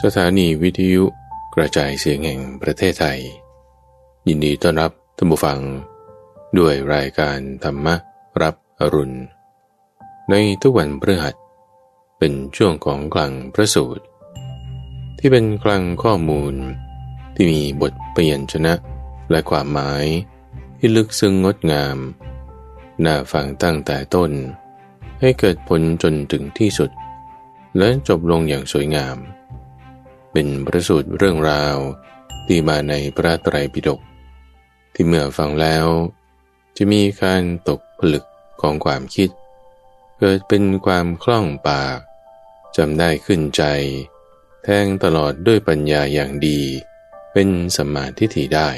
สถานีวิทยุกระจายเสียงแห่งประเทศไทย ยินดีต้อนรับท่านผู้ฟัง ด้วยรายการธรรมรับอรุณ ในทุกวันพฤหัส เป็นช่วงของกลางพระสูตร ที่เป็นกลางข้อมูล ที่มีบทเปลี่ยนชนะและความหมายที่ลึกซึ้งงดงาม น่าฟังตั้งแต่ต้น ให้เกิดผลจนถึงที่สุด และจบลงอย่างสวยงาม เป็นประสูตรเรื่องราวที่มาในพระไตรปิฎกที่เมื่อฟังแล้ว จะมีการตกผลึกของความคิด เกิดเป็นความคล่องปากจำได้ขึ้นใจ แทงตลอดด้วยปัญญาอย่างดี เป็นสมาทิฏฐิได้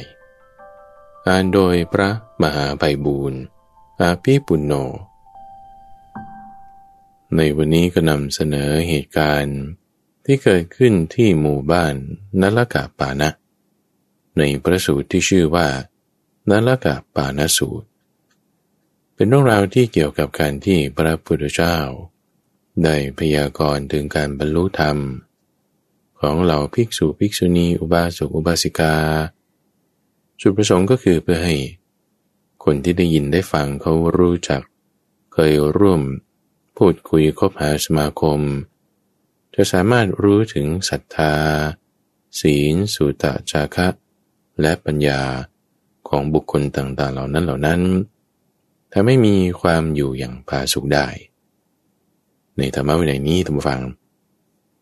อ่านโดยพระมหาไพบูรณ์อาภิปุณโญในวันนี้ก็นำเสนอเหตุการณ์ ที่เกิดขึ้นที่หมู่บ้านนลกะปานะ ในพระสูตรที่ชื่อว่านลกะปานสูตร เป็นเรื่องราวที่เกี่ยวกับการที่พระพุทธเจ้า ได้พยากรณ์ถึงการบรรลุธรรม ของเหล่าภิกษุภิกษุณีอุบาสกอุบาสิกา จุดประสงค์ก็คือเพื่อให้คนที่ได้ยินได้ฟังเขารู้จัก เคยร่วม พูดคุยคบหาสมาคม จะสามารถรู้ถึงศรัทธา ศีล สุตจาคะ และปัญญาของบุคคลต่างๆ เหล่านั้นเหล่านั้นถ้าไม่มีความอยู่อย่างผาสุกได้ ในธรรมะวินัยนี้ท่านผู้ฟัง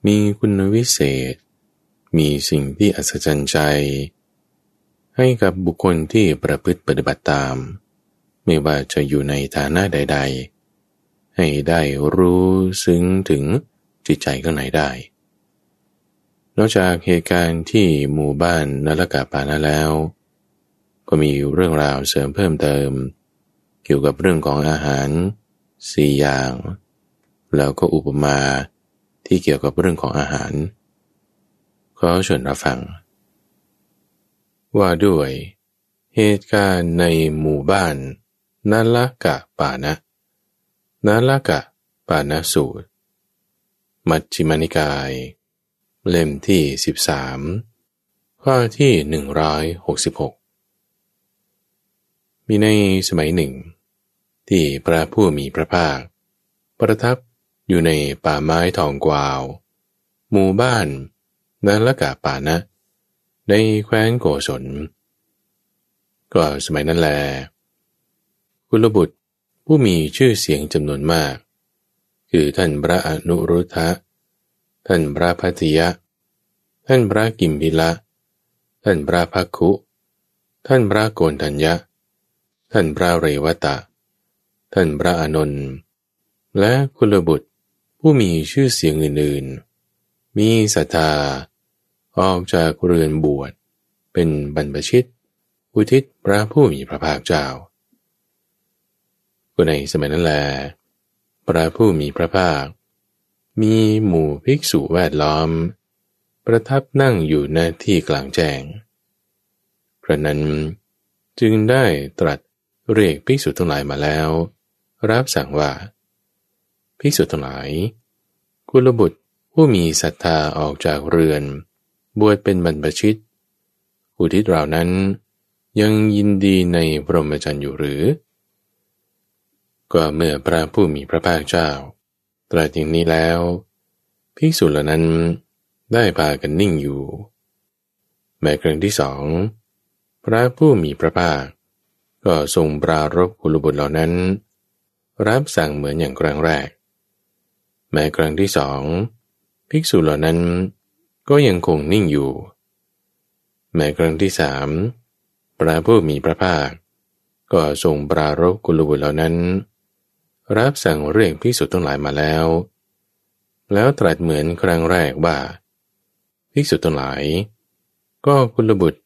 มีคุณวิเศษ มีสิ่งที่อัศจรรย์ใจ ให้กับบุคคลที่ประพฤติปฏิบัติตาม ไม่ว่าจะอยู่ในฐานะใด ๆ ให้ได้รู้ซึ้งถึง จิตใจข้างในได้ นอกจากเหตุการณ์ที่หมู่บ้านนลกาปานะแล้ว ก็มีเรื่องราวเสริมเพิ่มเติม เกี่ยวกับเรื่องของอาหารสี่อย่าง แล้วก็อุปมาที่เกี่ยวกับเรื่องของอาหารขอชิญรับฟัง ว่าด้วย เหตุการณ์ในหมู่บ้านนาลกะปานะนาลกะปานะสูตร มัชฌิมานิกาย เล่มที่ 13 ข้อที่ 166 มีในสมัยหนึ่ง ที่พระผู้มีพระภาค ประทับอยู่ในป่าไม้ทองกวาว หมู่บ้านนาละกะปานะ ในแคว้นโกศล ก็สมัยนั้นแล กุลบุตรผู้มีชื่อเสียงจำนวนมาก คือท่านพระอนุรุทธะ ท่านพระพัทยะ ท่านพระกิมพิละ ท่านพระพักคุ ท่านพระโกนทัญญะ ท่านพระเรวตะ ท่านพระอนนท์และกุลบุตรผู้มีชื่อเสียงอื่นๆ มีศรัทธาออกจากเรือนบวช เป็นบรรพชิต อุทิศพระผู้มีพระภาคเจ้าก็ในสมัยนั้นแล พระผู้มีพระภาค มีหมู่ภิกษุแวดล้อม ประทับนั่งอยู่ในที่กลางแจ้งกระนั้นจึงได้ตรัสเรียกภิกษุทั้งหลายมาแล้ว รับสั่งว่า ภิกษุทั้งหลาย กุลบุตรผู้มีศรัทธาออกจากเรือน บวชเป็นบรรพชิต อุทิศเรานั้นยังยินดีในพรหมจรรย์อยู่หรือ ก็เมื่อพระผู้มีพระภาคเจ้า ตรัสอย่างนี้แล้ว ภิกษุเหล่านั้นได้พากันนิ่งอยู่ แม้ครั้งที่สอง พระผู้มีพระภาค ก็ทรงปรารบกุลบุตรเหล่านั้น รับสั่งเหมือนอย่างครั้งแรก แม้ครั้งที่สอง ภิกษุเหล่านั้นก็ยังคงนิ่งอยู่ แม้ครั้งที่สามพระผู้มีพระภาค ก็ทรงปรารบกุลบุตรเหล่านั้น รับสั่งเรียกภิกษุทั้งหลายมาแล้ว แล้วตรัสเหมือนครั้งแรกว่าภิกษุทั้งหลาย ก็กุลบุตร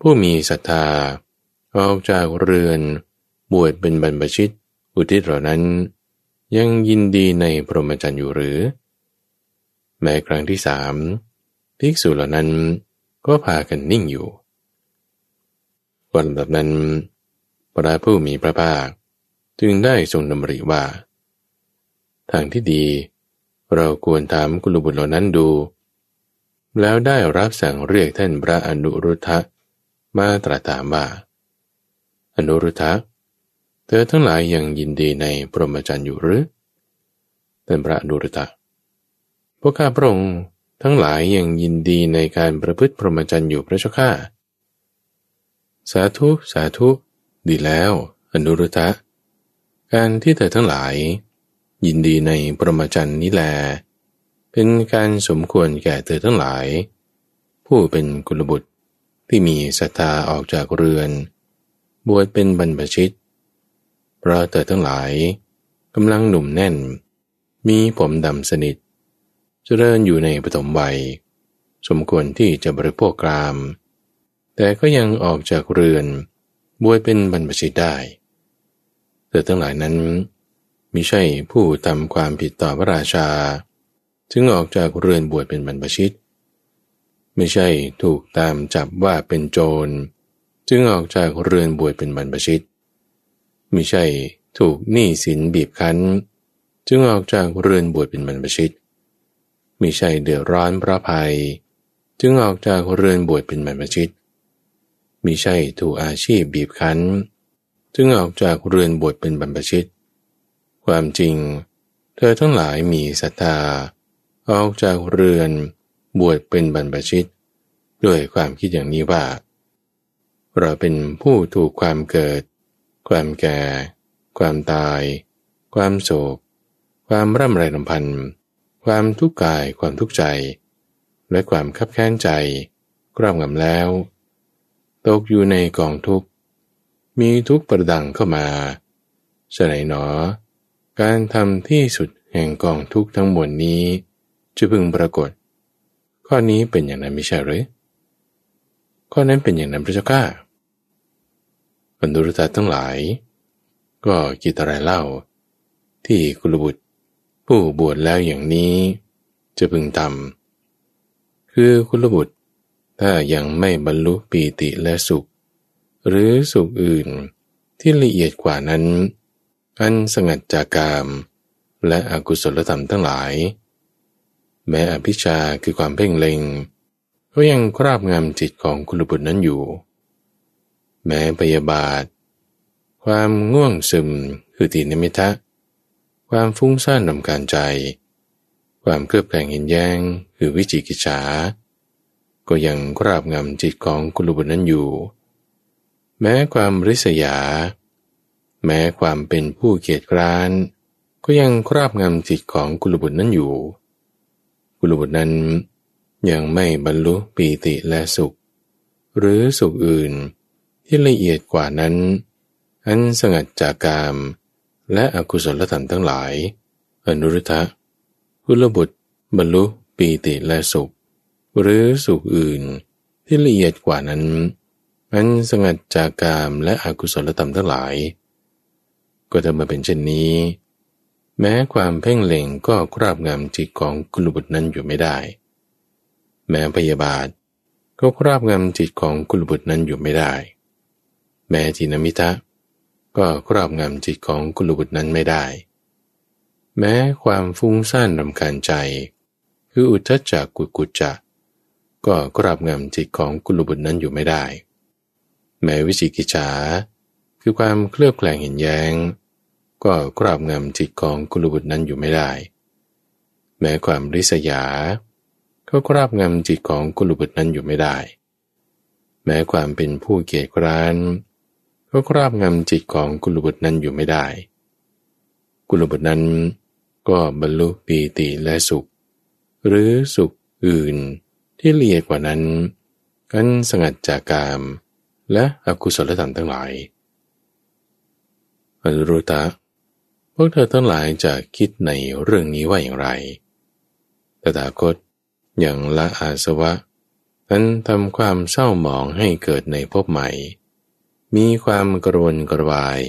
ผู้มีศรัทธาออกจากเรือนบวชเป็นบรรพชิตอุทิศเหล่านั้น ยังยินดีในพรหมจรรย์อยู่หรือ แม้ครั้งที่สามภิกษุเหล่านั้นก็พากันนิ่งอยู่วันแบบนั้น พระผู้มีพระภาค จึงได้ทรงดำริว่า ทางที่ดี เราควรถามกุลบุตรเหล่านั้นดู แล้วได้รับสั่งเรียกท่านพระอนุรุทธะมาตรัสถามว่า อนุรุทธะเธอทั้งหลายยังยินดีในพรหมจรรย์อยู่หรือท่านพระอนุรุทธะพวกข้าพระองค์ทั้งหลายยังยินดีในการประพฤติพรหมจรรย์อยู่พระเจ้าข้าสาธุ สาธุ ดีแล้ว อนุรุทธะ การที่เธอทั้งหลาย ยินดีในปรมจันนี้แล เป็นการสมควรแก่เธอทั้งหลาย ผู้เป็นกุลบุตรที่มีศรัทธาออกจากเรือน บวชเป็นบรรพชิตเพราะเธอทั้งหลายกำลังหนุ่มแน่น มีผมดำสนิท เจริญอยู่ในปฐมวัย สมควรที่จะบริโภคกราม แต่ก็ยังออกจากเรือน บวชเป็นบรรพชิตได้ เธอทั้งหลายนั้นมิใช่ผู้ทำความผิดต่อพระราชา จึงออกจากเรือนบวชเป็นบรรพชิต ไม่ใช่ถูกตามจับว่าเป็นโจร จึงออกจากเรือนบวชเป็นบรรพชิต ไม่ใช่ถูกหนี้สินบีบคั้น จึงออกจากเรือนบวชเป็นบรรพชิตไม่ใช่เดือดร้อนพระภัย จึงออกจากเรือนบวชเป็นบรรพชิตมิใช่ถูกอาชีพบีบคั้น จึงออกจากเรือนบวชเป็นบรรพชิต ความจริง เธอทั้งหลายมีศรัทธาออกจากเรือนบวชเป็นบรรพชิต ด้วยความคิดอย่างนี้ว่า เราเป็นผู้ถูกความเกิด ความแก่ ความตาย ความโศก ความร่ำไรลำพันธ์ความทุกข์กายความทุกข์ใจ และความคับแค้นใจกรอบงำแล้ว ตกอยู่ในกองทุกข์ มีทุกประดังเข้ามาฉไหนหนอ การทำที่สุดแห่งกองทุกทั้งมวลนี้ จะพึงปรากฏ ข้อนี้เป็นอย่างนั้นไม่ใช่หรือข้อนั้นเป็นอย่างนั้นพระเจ้าข้าบรรดุรตาทั้งหลาย ก็กิตอะไรเล่า ที่กุลบุตร ผู้บวชแล้วอย่างนี้ จะพึงทำคือกุลบุตร ถ้ายังไม่บรรลุปีติและสุข หรือสุขอื่นที่ละเอียดกว่านั้น อันสงัดจากกาม และอกุศลธรรมทั้งหลาย แม้อภิชาคือความเพ่งเล็ง ก็ยังคราบงำจิตของกุลบุตรนั้นอยู่ แม้พยาบาท ความง่วงซึมคือตีนิมิทะ ความฟุ้งซ่านนำการใจ ความเครือบแคลงเห็นแย้งคือวิจิกิจฉาก็ยังคราบงำจิตของกุลบุตรนั้นอยู่ แม้ความริษยา แม้ความเป็นผู้เกียจคร้าน ก็ยังครอบงำจิตของกุลบุตรนั้นอยู่ กุลบุตรนั้นยังไม่บรรลุปีติและสุข หรือสุขอื่นที่ละเอียดกว่านั้น อันสงัดจากกาม และอกุศลธรรมทั้งหลาย อนุรุทธะกุลบุตรบรรลุปีติและสุข หรือสุขอื่นที่ละเอียดกว่านั้น อันสงัดจากกามและอกุศลธรรมทั้งหลาย ก็จะมาเป็นเช่นนี้ แม้ความเพ่งเล็งก็คราบงำจิตของกุลบุตรนั้นอยู่ไม่ได้ แม้พยาบาทก็คราบงำจิตของกุลบุตรนั้นอยู่ไม่ได้ แม้ทินมิทะก็คราบงำจิตของกุลบุตรนั้นไม่ได้ แม้ความฟุ้งซ่านรำคาญใจ คืออุทจจักกุกุจจะก็คราบงำจิตของกุลบุตรนั้นอยู่ไม่ได้ แม้วิจิกิจฉาคือความเคลือบแคลงเห็นแยง้ง ก็ครอบงำจิตของกุลบุตรนั้นอยู่ไม่ได้ แม้ความริษยา ก็ครอบงำจิตของกุลบุตรนั้นอยู่ไม่ได้ แม้ความเป็นผู้เกียจคร้าน ก็ครอบงำจิตของกุลบุตรนั้นอยู่ไม่ได้ กุลบุตรนั้นก็บรรลุปีติและสุข หรือสุขอื่นที่เอียกว่านั้น กันสงัดจากกาม และอกุศลธรรมทั้งหลายอนุรุตะพวกเธอทั้งหลายจะคิดในเรื่องนี้ว่าอย่างไร ตถาคตอย่างละอาสวะนั้นทำความเศร้าหมองให้เกิดในภพใหม่ มีความกระวนกระวาย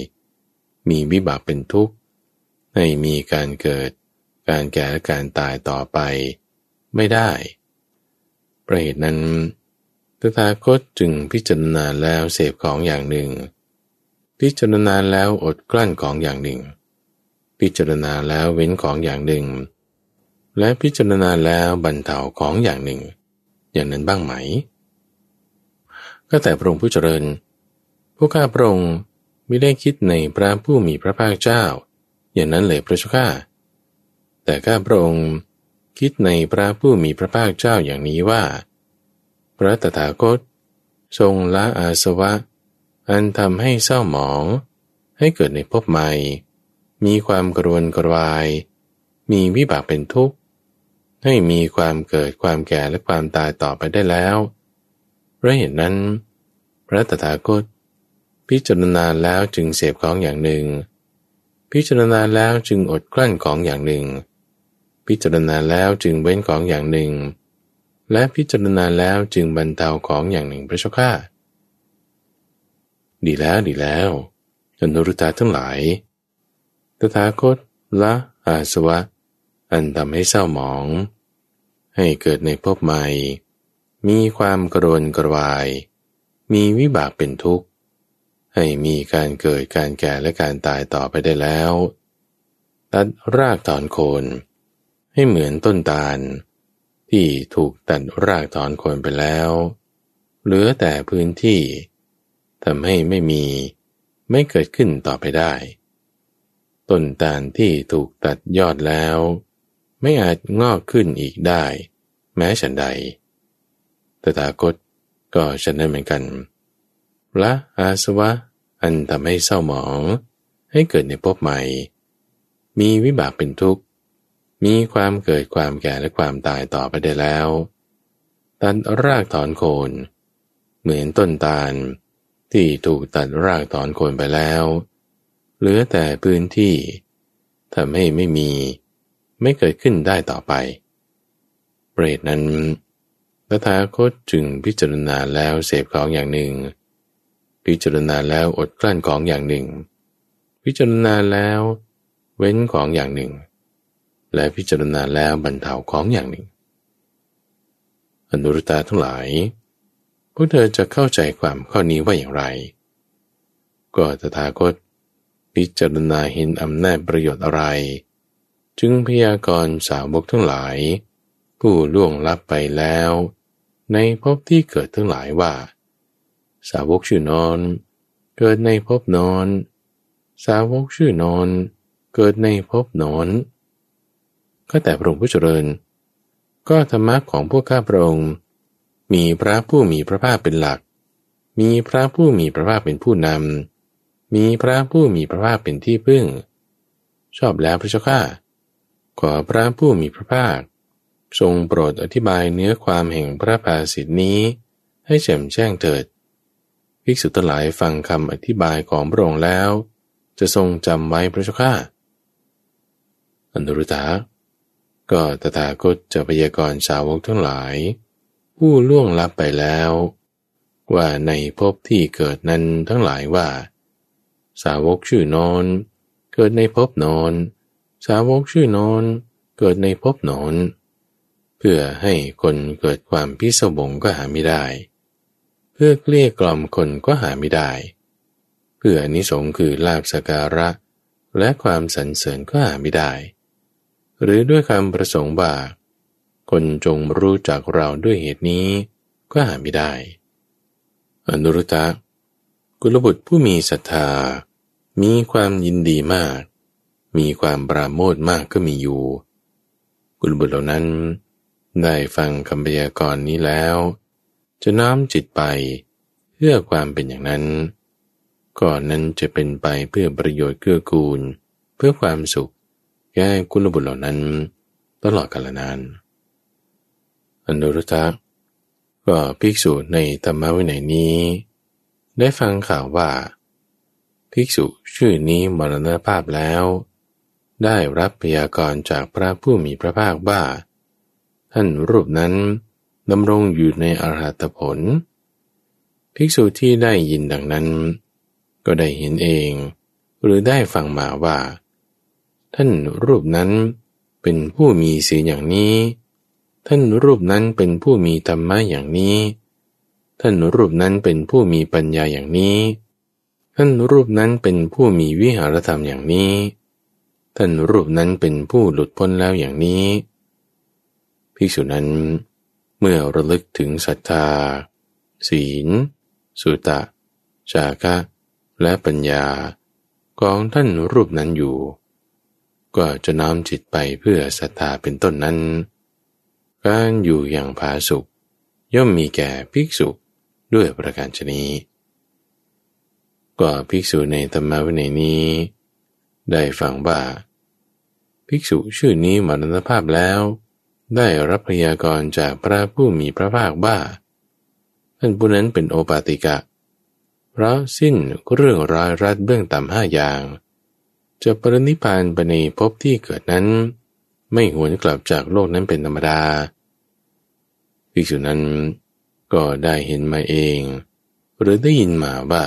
มีวิบากเป็นทุกข์ให้มีการเกิด การแก่และการตายต่อไป ไม่ได้ ประเหตุนั้น ตถาคตจึงพิจารณาแล้วเสพของอย่างหนึ่ง พิจารณาแล้วอดกลั้นของอย่างหนึ่ง พิจารณาแล้วเว้นของอย่างหนึ่ง และพิจารณาแล้วบรรเทาของอย่างหนึ่ง อย่างนั้นบ้างไหม ก็แต่พระองค์ผู้เจริญพวกข้าพระองค์ไม่ได้คิดในพระผู้มีพระภาคเจ้า อย่างนั้นเลยพระเจ้าข้าแต่ข้าพระองค์คิดในพระผู้มีพระภาคเจ้าอย่างนี้ว่า ระตถาคต ทรงละอาสวะ อันทำให้เศร้าหมอง ให้เกิดในภพใหม่ มีความกรวนกรวาย มีวิบากเป็นทุกข์ ให้มีความเกิดความแก่และความตายต่อไปได้แล้วเพราะเหตุนั้น พระตถาคต พิจารณาแล้วจึงเสพของอย่างหนึ่ง พิจารณาแล้วจึงอดกลั้นของอย่างหนึ่ง พิจารณาแล้วจึงเว้นของอย่างหนึ่ง และพิจารณาแล้วจึงบรรเทาของอย่างหนึ่งพระเจ้าข้าดีแล้วดีแล้วอนุรุตาทั้งหลาย ตถาคตละอาสวะ อันทำให้เศร้าหมอง ให้เกิดในภพใหม่ มีความกรนกระวาย มีวิบากเป็นทุกข์ ให้มีการเกิดการแก่และการตายต่อไปได้แล้ว ตัดรากถอนโคน ให้เหมือนต้นตาล ที่ถูกตัดรากถอนโคนไปแล้ว เหลือแต่พื้นที่ทำให้ไม่มีไม่เกิดขึ้นต่อไปได้ ต้นตาลที่ถูกตัดยอดแล้ว ไม่อาจงอกขึ้นอีกได้ แม้ฉันใดตถาคตก็ฉันนั้นเหมือนกันละอาสวะอันทำให้เศร้าหมอง ให้เกิดในภพใหม่ มีวิบากเป็นทุกข์ มีความเกิดความแก่และความตายต่อไปได้แล้วตัดรากถอนโคน เหมือนต้นตาล ที่ถูกตัดรากถอนโคนไปแล้ว เหลือแต่พื้นที่ทำให้ไม่มี ไม่เกิดขึ้นได้ต่อไป เปรตนั้นพระธาคตจึงพิจารณาแล้วเสพของอย่างหนึ่ง พิจารณาแล้วอดกลั้นของอย่างหนึ่ง พิจารณาแล้ว เว้นของอย่างหนึ่ง และพิจารณาแล้วบรรเทาของอย่างหนึ่ง อนุรุตาทั้งหลาย พวกเธอจะเข้าใจความข้อนี้ว่าอย่างไร ก็ตถาคต พิจารณาเห็นอำนาจประโยชน์อะไร จึงพยากรณ์สาวกทั้งหลาย ผู้ล่วงลับไปแล้ว ในภพที่เกิดทั้งหลายว่า สาวกชื่อนอน เกิดในภพนอน สาวกชื่อนอน เกิดในภพนอน ก็แต่พระองค์ผู้เจริญ ก็ธรรมะของพวกข้าพระองค์ มีพระผู้มีพระภาคเป็นหลัก มีพระผู้มีพระภาคเป็นผู้นำ มีพระผู้มีพระภาคเป็นที่พึ่ง ชอบแล้วพระเจ้าข้าขอพระผู้มีพระภาค ทรงโปรดอธิบายเนื้อความแห่งพระภาสิทธินี้ ให้แจ่มแจ้งเถิดภิกษุทั้งหลายฟังคำอธิบายของพระองค์แล้ว จะทรงจำไว้พระเจ้าข้าอนุรุตา ก็ตถาคตจะพยากรณ์สาวกทั้งหลาย ผู้ล่วงลับไปแล้ว ว่าในภพที่เกิดนั้นทั้งหลายว่า สาวกชื่อนอน เกิดในภพนอน สาวกชื่อนอน เกิดในภพนอน เพื่อให้คนเกิดความพิศวงก็หาไม่ได้ เพื่อเกลี้ยกล่อมคนก็หาไม่ได้ เพื่ออนิสงค์คือลาบสการะ และความสรรเสริญก็หาไม่ได้ หรือด้วยคำประสงค์ว่าคนจงรู้จักเราด้วยเหตุนี้ก็หาไม่ได้ อนุรุตะกุลบุตรผู้มีศรัทธา มีความยินดีมาก มีความปราโมทมากก็มีอยู่ กุลบุตรเหล่านั้น ได้ฟังคำพยากรณ์นี้แล้ว จะน้อมจิตไปเพื่อความเป็นอย่างนั้น ก่อนนั้นจะเป็นไปเพื่อประโยชน์เกื้อกูล เพื่อความสุข แก่กุลบุตรเหล่านั้น ตลอดกาลนาน อันดุรุตตะก็ภิกษุในธรรมวินัยนี้ ได้ฟังข่าวว่า ภิกษุชื่อนี้มรณภาพแล้ว ได้รับพยากรณ์จากพระผู้มีพระภาคว่า ท่านรูปนั้นดำรงอยู่ในอรหัตผล ภิกษุที่ได้ยินดังนั้น ก็ได้เห็นเอง หรือได้ฟังมาว่า ท่านรูปนั้นเป็นผู้มีศีลอย่างนี้ ท่านรูปนั้นเป็นผู้มีธรรมะอย่างนี้ ท่านรูปนั้นเป็นผู้มีปัญญาอย่างนี้ ท่านรูปนั้นเป็นผู้มีวิหารธรรมอย่างนี้ ท่านรูปนั้นเป็นผู้หลุดพ้นแล้วอย่างนี้ภิกษุนั้น เมื่อระลึกถึงศรัทธา ศีล สุตะ จาคะและปัญญา ของท่านรูปนั้นอยู่ ก็จะน้อมจิตไปเพื่อศรัทธาเป็นต้นนั้น การอยู่อย่างผาสุกย่อมมีแก่ภิกษุด้วยประการชนีก็ภิกษุในธรรมวินัยนี้ ได้ฟังว่า ภิกษุชื่อนี้มรณภาพแล้ว ได้รับพยากรจากพระผู้มีพระภาคว่าท่านผู้นั้นเป็นโอปาติกะ เพราะสิ้นเรื่องร้ายรัดเบื้องต่ำห้าอย่าง จะปรินิพานไปในภพที่เกิดนั้น ไม่หวนกลับจากโลกนั้นเป็นธรรมดาภิกษุนั้นก็ได้เห็นมาเอง หรือได้ยินมาว่า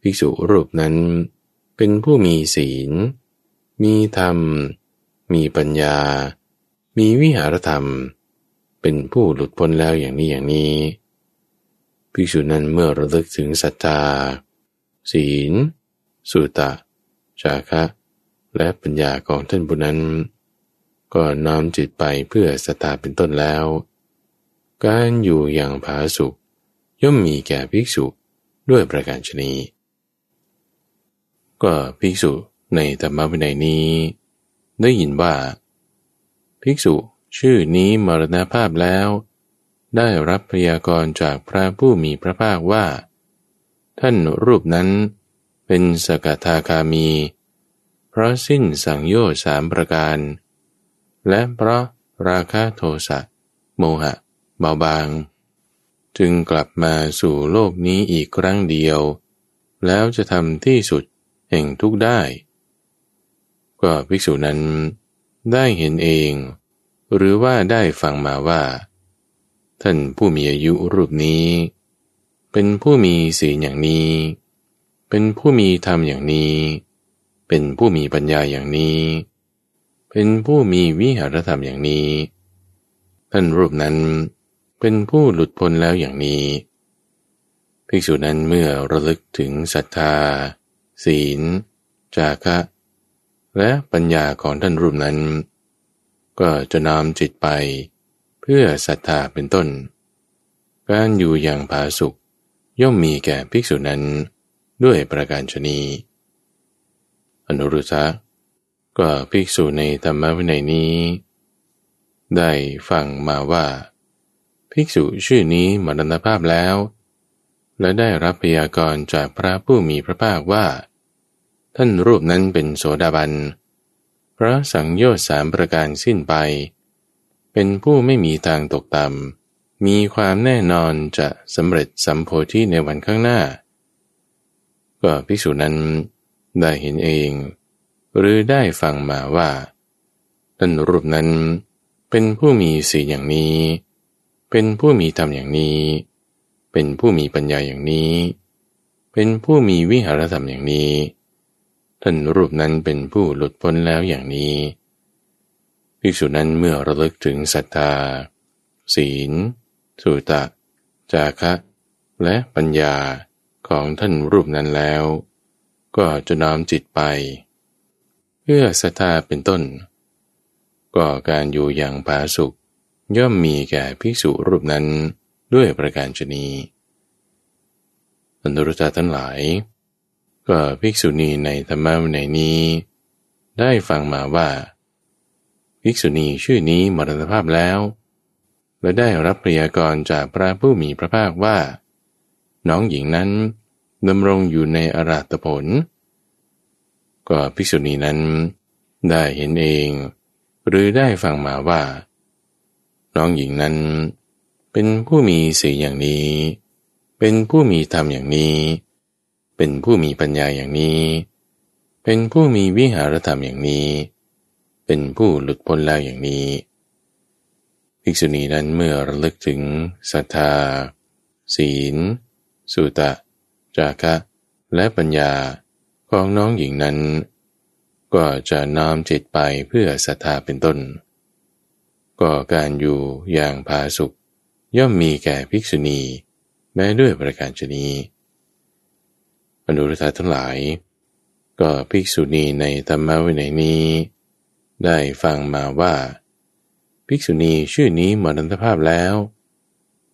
ภิกษุรูปนั้นเป็นผู้มีศีล มีธรรม มีปัญญา มีวิหารธรรม เป็นผู้หลุดพ้นแล้วอย่างนี้อย่างนี้ภิกษุนั้นเมื่อระลึกถึงศรัทธา ศีล สุตะ ชาคะ และปัญญาของท่านบุนั้น ก็น้อมจิตไปเพื่อศรัทธาเป็นต้นแล้ว การอยู่อย่างผาสุกย่อมมีแก่ภิกษุด้วยประการชนีก็ภิกษุในธรรมวินัยนี้ ได้ยินว่า ภิกษุชื่อนี้มรณภาพแล้ว ได้รับพยากรณ์จากพระผู้มีพระภาคว่า ท่านรูปนั้น เป็นสกทาคามี เพราะสิ้นสังโยชน์สามประการ และเพราะราคะโทสะโมหะ เบาบาง จึงกลับมาสู่โลกนี้อีกครั้งเดียว แล้วจะทำที่สุดแห่งทุกได้ ก็ภิกษุนั้นได้เห็นเอง หรือว่าได้ฟังมาว่า ท่านผู้มีอายุรูปนี้ เป็นผู้มีศีลอย่างนี้ เป็นผู้มีธรรมอย่างนี้ เป็นผู้มีปัญญาอย่างนี้ เป็นผู้มีวิหารธรรมอย่างนี้ ท่านรูปนั้นเป็นผู้หลุดพ้นแล้วอย่างนี้ ภิกษุนั้นเมื่อระลึกถึงศรัทธา ศีล จาคะ และปัญญาของท่านรูปนั้น ก็จะนำจิตไปเพื่อศรัทธาเป็นต้น การอยู่อย่างผาสุกย่อมมีแก่ภิกษุนั้น ด้วยประการชนีอนุรุทธะก็ภิกษุในธรรมวินัยนี้ ได้ฟังมาว่า ภิกษุชื่อนี้มรณภาพแล้ว และได้รับพยากรณ์จากพระผู้มีพระภาคว่า ท่านรูปนั้นเป็นโสดาบันพระสังโยชน์สามประการสิ้นไป เป็นผู้ไม่มีทางตกต่ำมีความแน่นอนจะสำเร็จสัมโพธิในวันข้างหน้า ก็ภิกษุนั้นได้เห็นเอง หรือได้ฟังมาว่าท่านรูปนั้นเป็นผู้มีสีอย่างนี้ เป็นผู้มีธรรมอย่างนี้ เป็นผู้มีปัญญาอย่างนี้ เป็นผู้มีวิหารธรรมอย่างนี้ท่านรูปนั้นเป็นผู้หลุดพ้นแล้วอย่างนี้ภิกษุนั้นเมื่อระลึกถึงศรัทธา ศีล สุตะ จาคะ และปัญญา ของท่านรูปนั้นแล้ว ก็จะน้อมจิตไป เพื่อศรัทธาเป็นต้น ก็การอยู่อย่างผาสุกย่อมมีแก่ภิกษุรูปนั้นด้วยประการชนีอนุรุตาทั้งหลาย ก็ภิกษุณีในธรรมะในนี้ ได้ฟังมาว่า ภิกษุณีชื่อนี้มรณภาพแล้ว และได้รับพยากรจากพระผู้มีพระภาคว่า น้องหญิงนั้นดำรงอยู่ในอาราตผล ก็ภิกษุณีนั้นได้เห็นเอง หรือได้ฟังมาว่า น้องหญิงนั้น เป็นผู้มีสีอย่างนี้ เป็นผู้มีธรรมอย่างนี้ เป็นผู้มีปัญญาอย่างนี้ เป็นผู้มีวิหารธรรมอย่างนี้ เป็นผู้หลุดพ้นแล้วอย่างนี้ภิกษุณีนั้นเมื่อระลึกถึงศรัทธา ศีล สุตะ จาคะ และปัญญาของน้องหญิงนั้น ก็จะน้อมจิตไปเพื่อศรัทธาเป็นต้น ก็การอยู่อย่างพาสุข ย่อมมีแก่ภิกษุณี แม้ด้วยประการชนีอนุรุทธาทั้งหลาย ก็ภิกษุณีในธรรมวินัยนี้ ได้ฟังมาว่า ภิกษุณีชื่อนี้มรณภาพแล้ว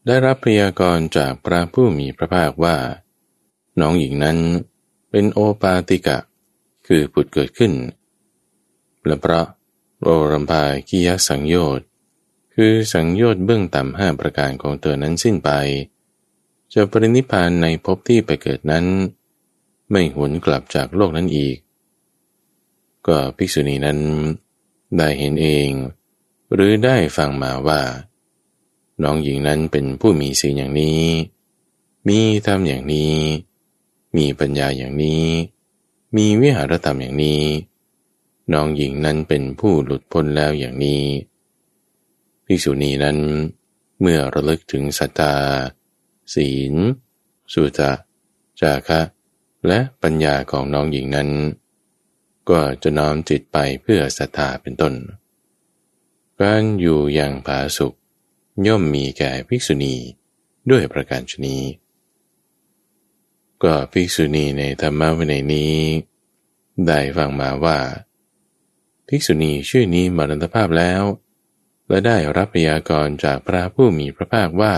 ได้รับพยากรณ์จากพระผู้มีพระภาคว่า น้องหญิงนั้นเป็นโอปาติกะ คือผุดเกิดขึ้น และเพราะโอรัมพากิยสังโยชน์คือสังโยชน์เบื้องต่ำห้าประการของเธอนั้นสิ้นไป จะปรินิพานในภพที่ไปเกิดนั้น ไม่หวนกลับจากโลกนั้นอีก ก็ภิกษุณีนั้นได้เห็นเอง หรือได้ฟังมาว่า น้องหญิงนั้นเป็นผู้มีศีลอย่างนี้ มีธรรมอย่างนี้ มีปัญญาอย่างนี้ มีวิหารธรรมอย่างนี้ น้องหญิงนั้นเป็นผู้หลุดพ้นแล้วอย่างนี้ภิกษุณีนั้น เมื่อระลึกถึงสัตตา ศีล สุตะ จาคะ และปัญญาของน้องหญิงนั้น ก็จะน้อมจิตไปเพื่อศรัทธาเป็นต้น การอยู่อย่างผาสุก ย่อมมีแก่ภิกษุณีด้วยประการชนีก็ภิกษุณีในธรรมะวินัยนี้ ได้ฟังมาว่า ภิกษุณีชื่อนี้มรณภาพแล้ว และได้รับพยากรณ์จากพระผู้มีพระภาคว่า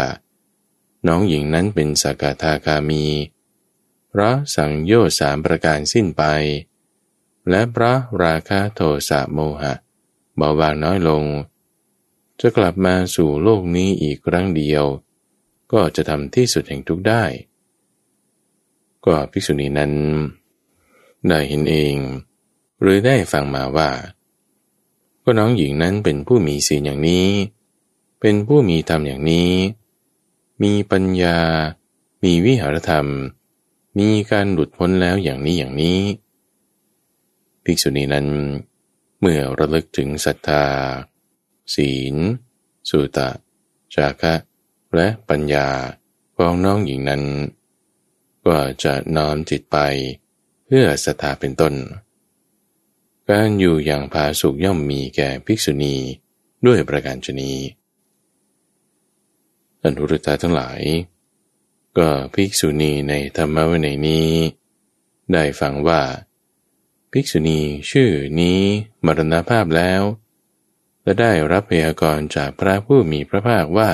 น้องหญิงนั้นเป็นสกทาคามี เพราะสังโยชน์สามประการสิ้นไป และเพราะราคะโทสะโมหะ เบาบางน้อยลง จะกลับมาสู่โลกนี้อีกครั้งเดียว ก็จะทำที่สุดแห่งทุกได้ ก็ภิกษุณีนั้น ได้เห็นเอง หรือได้ฟังมาว่า ก็น้องหญิงนั้นเป็นผู้มีศีลอย่างนี้ เป็นผู้มีธรรมอย่างนี้ มีปัญญา มีวิหารธรรม มีการหลุดพ้นแล้วอย่างนี้อย่างนี้ ภิกษุณีนั้น เมื่อระลึกถึงศรัทธา ศีล สุตะ จาคะ และปัญญาของน้องหญิงนั้น ก็จะน้อมจิตไปเพื่อศรัทธาเป็นต้น การอยู่อย่างผาสุกย่อมมีแก่ภิกษุณีด้วยประการชนีอนุรุตาทั้งหลาย ก็ภิกษุณีในธรรมวินัยนี้ ได้ฟังว่า ภิกษุณีชื่อนี้มรณภาพแล้ว และได้รับพยากรณ์จากพระผู้มีพระภาคว่า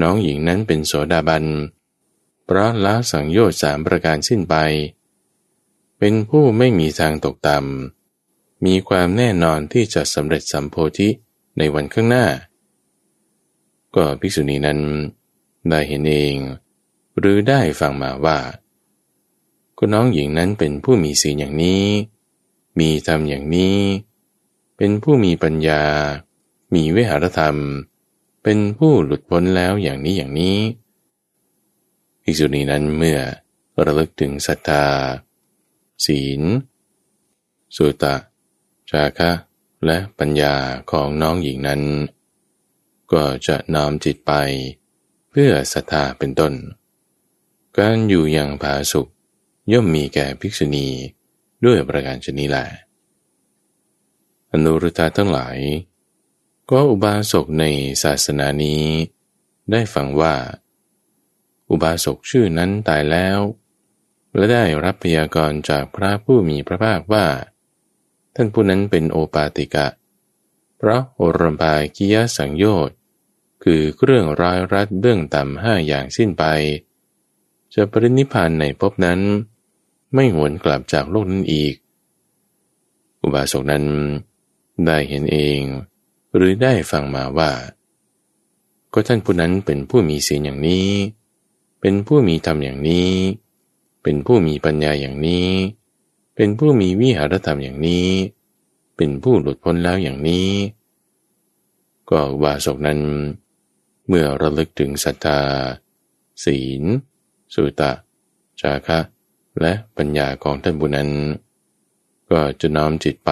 น้องหญิงนั้นเป็นโสดาบันเพราะละสังโยชน์สามประการสิ้นไป เป็นผู้ไม่มีทางตกต่ำมีความแน่นอนที่จะสำเร็จสัมโพธิในวันข้างหน้า ก็ภิกษุณีนั้นได้เห็นเอง หรือได้ฟังมาว่าก็น้องหญิงนั้นเป็นผู้มีศีลอย่างนี้ มีธรรมอย่างนี้ เป็นผู้มีปัญญา มีวิหารธรรม เป็นผู้หลุดพ้นแล้วอย่างนี้อย่างนี้ภิกษุณีนั้นเมื่อระลึกถึงศรัทธา ศีล สุตะ จาคะ และปัญญาของน้องหญิงนั้น ก็จะน้อมจิตไปเพื่อศรัทธาเป็นต้น การอยู่อย่างผาสุกย่อมมีแก่ภิกษุณีด้วยประการชนีแหละ อนุรุตาทั้งหลาย ก็อุบาสกในศาสนานี้ ได้ฟังว่า อุบาสกชื่อนั้นตายแล้ว และได้รับพยากรณ์จากพระผู้มีพระภาคว่า ท่านผู้นั้นเป็นโอปาติกะ เพราะโอรมปากิยสังโยชน์คือเครื่องร้ายรัดเบื้องต่ำห้าอย่างสิ้นไป จะปรินิพานในภพนั้น ไม่หวนกลับจากโลกนั้นอีก อุบาสกนั้น ได้เห็นเอง หรือได้ฟังมาว่า ก็ท่านผู้นั้นเป็นผู้มีศีลอย่างนี้ เป็นผู้มีธรรมอย่างนี้ เป็นผู้มีปัญญาอย่างนี้ เป็นผู้มีวิหารธรรมอย่างนี้ เป็นผู้หลุดพ้นแล้วอย่างนี้ ก็วาสกนั้น เมื่อระลึกถึงศรัทธาศีล สุตะ จาคะ และปัญญาของท่านบุนั้น ก็จะน้อมจิตไป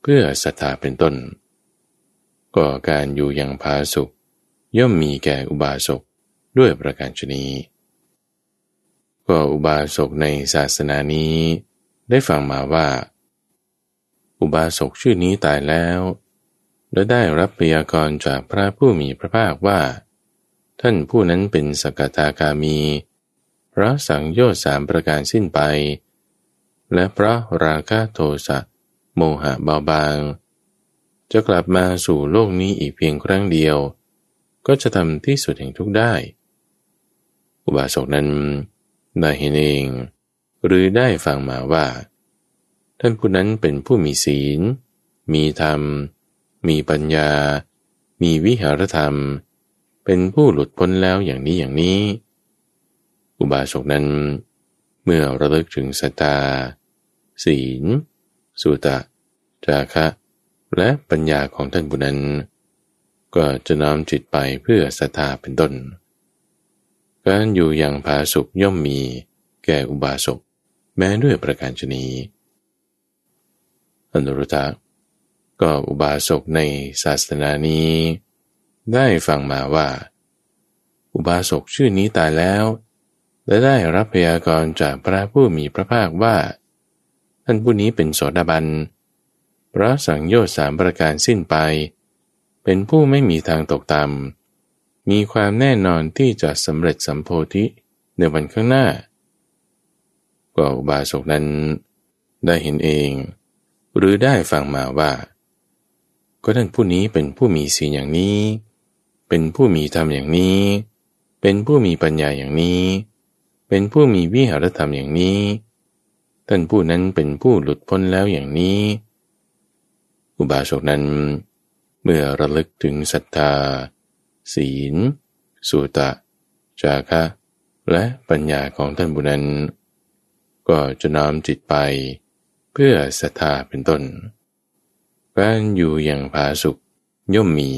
เพื่อศรัทธาเป็นต้น ก็การอยู่อย่างพาสุข ย่อมมีแก่อุบาสกด้วยประการชนีก็อุบาสกในศาสนานี้ได้ฟังมาว่า อุบาสกชื่อนี้ตายแล้วและได้รับพยากรณ์จากพระผู้มีพระภาคว่า ท่านผู้นั้นเป็นสกทาคามีเพราะสังโยชน์สามประการสิ้นไป และเพราะราคะโทสะ โมหะเบาบาง จะกลับมาสู่โลกนี้อีกเพียงครั้งเดียว ก็จะทำที่สุดแห่งทุกได้ อุบาสกนั้นได้เห็นเอง หรือได้ฟังมาว่า ท่านผู้นั้นเป็นผู้มีศีล มีธรรม มีปัญญา มีวิหารธรรม เป็นผู้หลุดพ้นแล้วอย่างนี้อย่างนี้ อุบาสกนั้น เมื่อระลึกถึงสตาศีล สุตะ จาคะ และปัญญาของท่านผู้นั้น ก็จะน้อมจิตไปเพื่อสตาเป็นต้น การอยู่อย่างผาสุกย่อมมีแก่อุบาสกแม้ด้วยประการชนีอนุรุตะก็อุบาสกในศาสนานี้ ได้ฟังมาว่า อุบาสกชื่อนี้ตายแล้ว และได้รับพยากรณ์จากพระผู้มีพระภาคว่า ท่านผู้นี้เป็นโสดาบันพระสังโยชน์สามประการสิ้นไป เป็นผู้ไม่มีทางตกต่ำมีความแน่นอนที่จะสำเร็จสัมโพธิในวันข้างหน้า ก็อุบาสกนั้นได้เห็นเอง หรือได้ฟังมาว่า ก็ท่านผู้นี้เป็นผู้มีศีลอย่างนี้ เป็นผู้มีธรรมอย่างนี้ เป็นผู้มีปัญญาอย่างนี้ เป็นผู้มีวิหารธรรมอย่างนี้ ท่านผู้นั้นเป็นผู้หลุดพ้นแล้วอย่างนี้ อุบาสกนั้น เมื่อระลึกถึงศรัทธา ศีล สุตะ จาคะ และปัญญาของท่านบุนั้น ก็จะน้อมจิตไป เพื่อศรัทธาเป็นต้น การอยู่อย่างผาสุกย่อมมี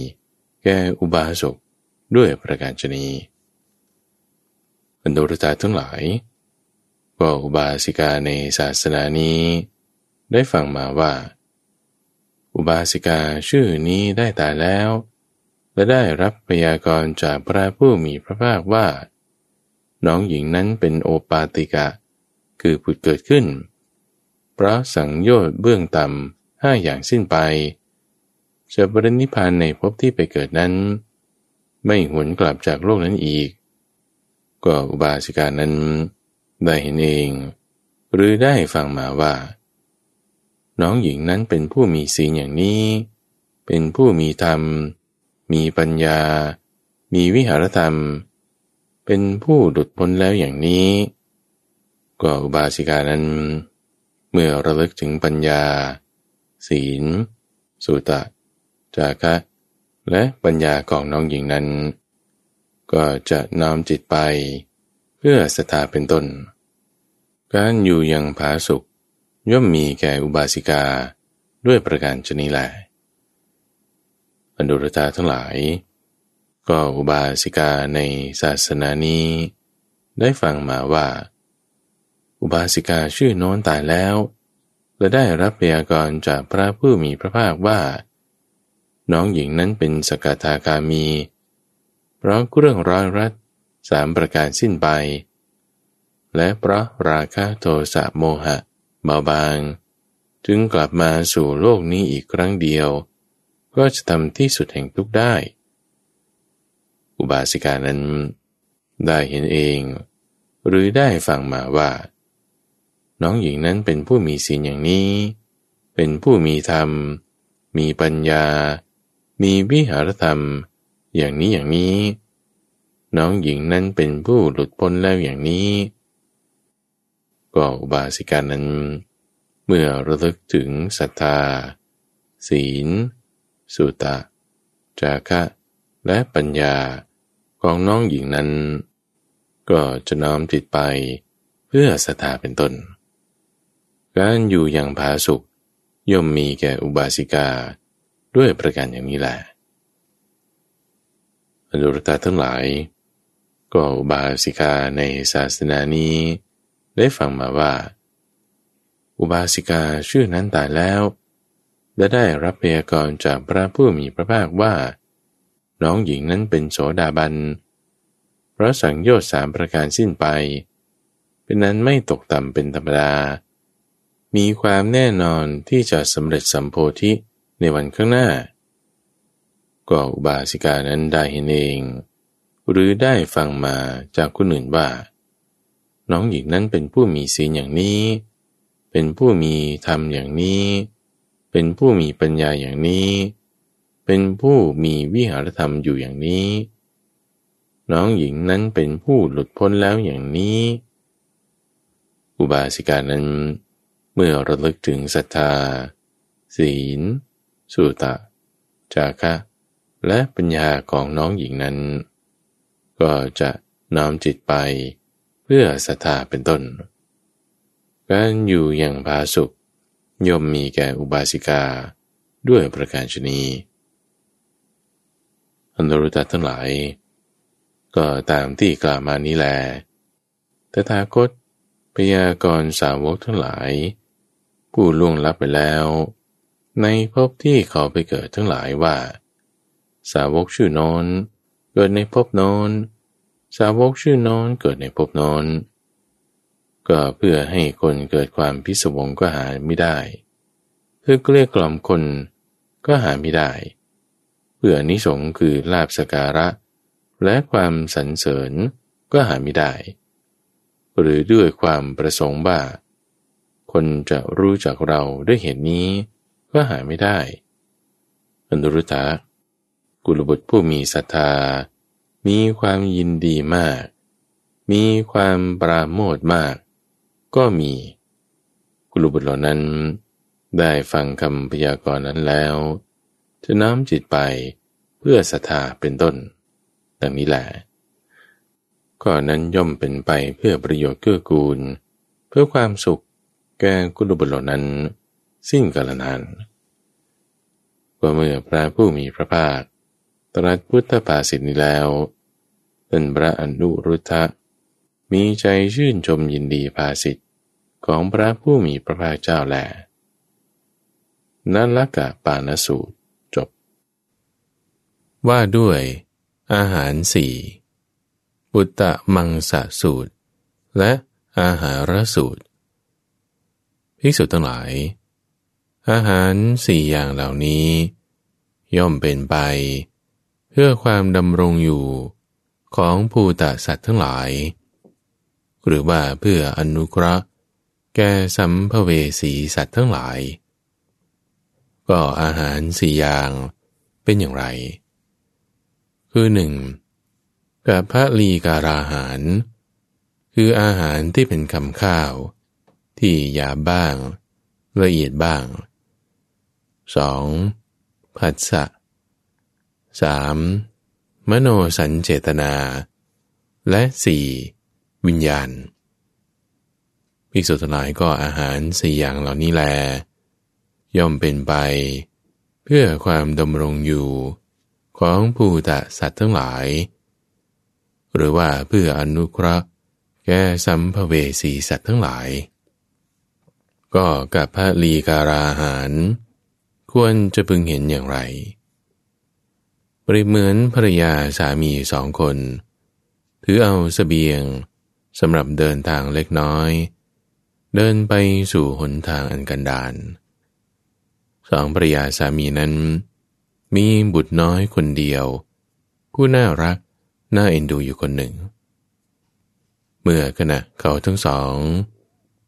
แก่อุบาสกด้วยประการชนีบรรดาตาทั้งหลาย ก็อุบาสิกาในศาสนานี้ ได้ฟังมาว่า อุบาสิกาชื่อนี้ได้ตายแล้ว และได้รับพยากรณ์จากพระผู้มีพระภาคว่า น้องหญิงนั้นเป็นโอปาติกะ คือผุดเกิดขึ้น เพราะสังโยชน์เบื้องต่ำห้าอย่างสิ้นไปจะบริณิพานในภพที่ไปเกิดนั้น ไม่หวนกลับจากโลกนั้นอีก ก็อุบาสิกานั้น ได้เห็นเอง หรือได้ฟังมาว่า น้องหญิงนั้นเป็นผู้มีศีลอย่างนี้ เป็นผู้มีธรรม มีปัญญา มีวิหารธรรม เป็นผู้หลุดพ้นแล้วอย่างนี้ก็อุบาสิกานั้น เมื่อระลึกถึงปัญญา ศีล สุตะ จาคะ และปัญญาของน้องหญิงนั้น ก็จะน้อมจิตไป เพื่อสถาเป็นต้น การอยู่อย่างผาสุกย่อมมีแก่อุบาสิกาด้วยประการชนิแหละอนุรตาทั้งหลาย ก็อุบาสิกาในศาสนานี้ ได้ฟังมาว่า อุบาสิกาชื่อโน้นตายแล้ว และได้รับพยากรณ์จากพระผู้มีพระภาคว่า น้องหญิงนั้นเป็นสกทาคามี เพราะเรื่องร้อยรัดสามประการสิ้นไป และเพราะราคะโทสะโมหะ เบาบาง จึงกลับมาสู่โลกนี้อีกครั้งเดียว ก็จะทำที่สุดแห่งทุกได้ อุบาสิกานั้น ได้เห็นเอง หรือได้ฟังมาว่า น้องหญิงนั้นเป็นผู้มีศีลอย่างนี้ เป็นผู้มีธรรม มีปัญญา มีวิหารธรรม อย่างนี้อย่างนี้ น้องหญิงนั้นเป็นผู้หลุดพ้นแล้วอย่างนี้ ก็อุบาสิกานั้น เมื่อระลึกถึงศรัทธา ศีล สุตะ จาคะ และปัญญาของน้องหญิงนั้น ก็จะน้อมจิตไปเพื่อสถาเป็นต้น การอยู่อย่างผาสุกย่อมมีแก่อุบาสิกาด้วยประการอย่างนี้แหละอนุรตาทั้งหลาย ก็อุบาสิกาในศาสนานี้ ได้ฟังมาว่า อุบาสิกาชื่อนั้นตายแล้วและได้รับพยากรณ์จากพระผู้มีพระภาคว่า น้องหญิงนั้นเป็นโสดาบัน เพราะสังโยชน์สามประการสิ้นไป เป็นนั้นไม่ตกต่ำเป็นธรรมดา มีความแน่นอนที่จะสำเร็จสัมโพธิในวันข้างหน้า ก็อุบาสิกานั้นได้เห็นเอง หรือได้ฟังมาจากคนอื่นว่า น้องหญิงนั้นเป็นผู้มีศีลอย่างนี้ เป็นผู้มีธรรมอย่างนี้ เป็นผู้มีปัญญาอย่างนี้ เป็นผู้มีวิหารธรรมอยู่อย่างนี้ น้องหญิงนั้นเป็นผู้หลุดพ้นแล้วอย่างนี้ อุบาสิกานั้น เมื่อระลึกถึงศรัทธา ศีล สุตะ จาคะ และปัญญาของน้องหญิงนั้น ก็จะน้อมจิตไป พื่อศรัทธาเป็นต้น การอยู่อย่างพาสุขย่อมมีแก่อุบาสิกาด้วยประการชนีอันรุตทั้งหลาย ก็ตามที่กล่าวมานี้แลตถาคตพยากรสาวกทั้งหลาย ผู้ล่วงลับไปแล้ว ในภพที่เขาไปเกิดทั้งหลายว่า สาวกชื่อนอนเกิดในภพนอน สาวกชื่อนอนเกิดในภพนอน ก็เพื่อให้คนเกิดความพิศวงก็หาไม่ได้ เพื่อเกลี้ยกล่อมคนก็หาไม่ได้ เพื่อนิสงคือลาบสการะ และความสรรเสริญก็หาไม่ได้ หรือด้วยความประสงค์ว่า คนจะรู้จักเราด้วยเหตุนี้ก็หาไม่ได้อนุรุตะกุลบุตรผู้มีศรัทธา มีความยินดีมาก มีความปราโมทมาก ก็มีกุลบุตรเหล่านั้น ได้ฟังคำพยากรณ์นั้นแล้ว จะน้อมจิตไปเพื่อศรัทธาเป็นต้น ดังนี้แหละก็นั้นย่อมเป็นไปเพื่อประโยชน์เกื้อกูล เพื่อความสุขแก่กุลบุตรเหล่านั้น สิ้นกาลนานก็เมื่อพระผู้มีพระภาค ตรัสพุทธภาษิตนี้แล้วเป็นพระอนุรุทธะมีใจชื่นชมยินดีภาสิทธิ์ของพระผู้มีพระภาคเจ้าแลนั่นละกะปานสูตรจบ ว่าด้วย อาหารสี่ปุตตะมังสะสูตร และอาหารสูตรภิกษุทั้งหลาย อาหารสี่อย่างเหล่านี้ ย่อมเป็นไปเพื่อความดำรงอยู่ของภูตสัตว์ทั้งหลาย หรือว่าเพื่ออนุเคราะห์แก่สัมภเวสีสัตว์ทั้งหลาย ก็อาหารสี่อย่างเป็นอย่างไร คือหนึ่งกับพระลีการาหาร คืออาหารที่เป็นคำข้าว ที่หยาบบ้าง ละเอียดบ้าง 2. ผัสสะ 3. มโนสัญเจตนา และสี่วิญญาณภิกษุทั้งหลายก็อาหารสี่อย่างเหล่านี้แล ย่อมเป็นไป เพื่อความดำรงอยู่ ของผู้ตะสัตว์ทั้งหลาย หรือว่าเพื่ออนุเคราะห์แก่สัมภเวสีสัตว์ทั้งหลาย ก็กับพระลีการาหาร ควรจะพึงเห็นอย่างไร ปริเหมือนภรรยาสามีสองคน ถือเอาสเสบียงสำหรับเดินทางเล็กน้อย เดินไปสู่หนทางอันกันดานสองภรยาสามีนั้น มีบุตรน้อยคนเดียว ผู้น่ารักน่าเอ็นดูอยู่คนหนึ่ง เมื่อขณะเขาทั้งสอง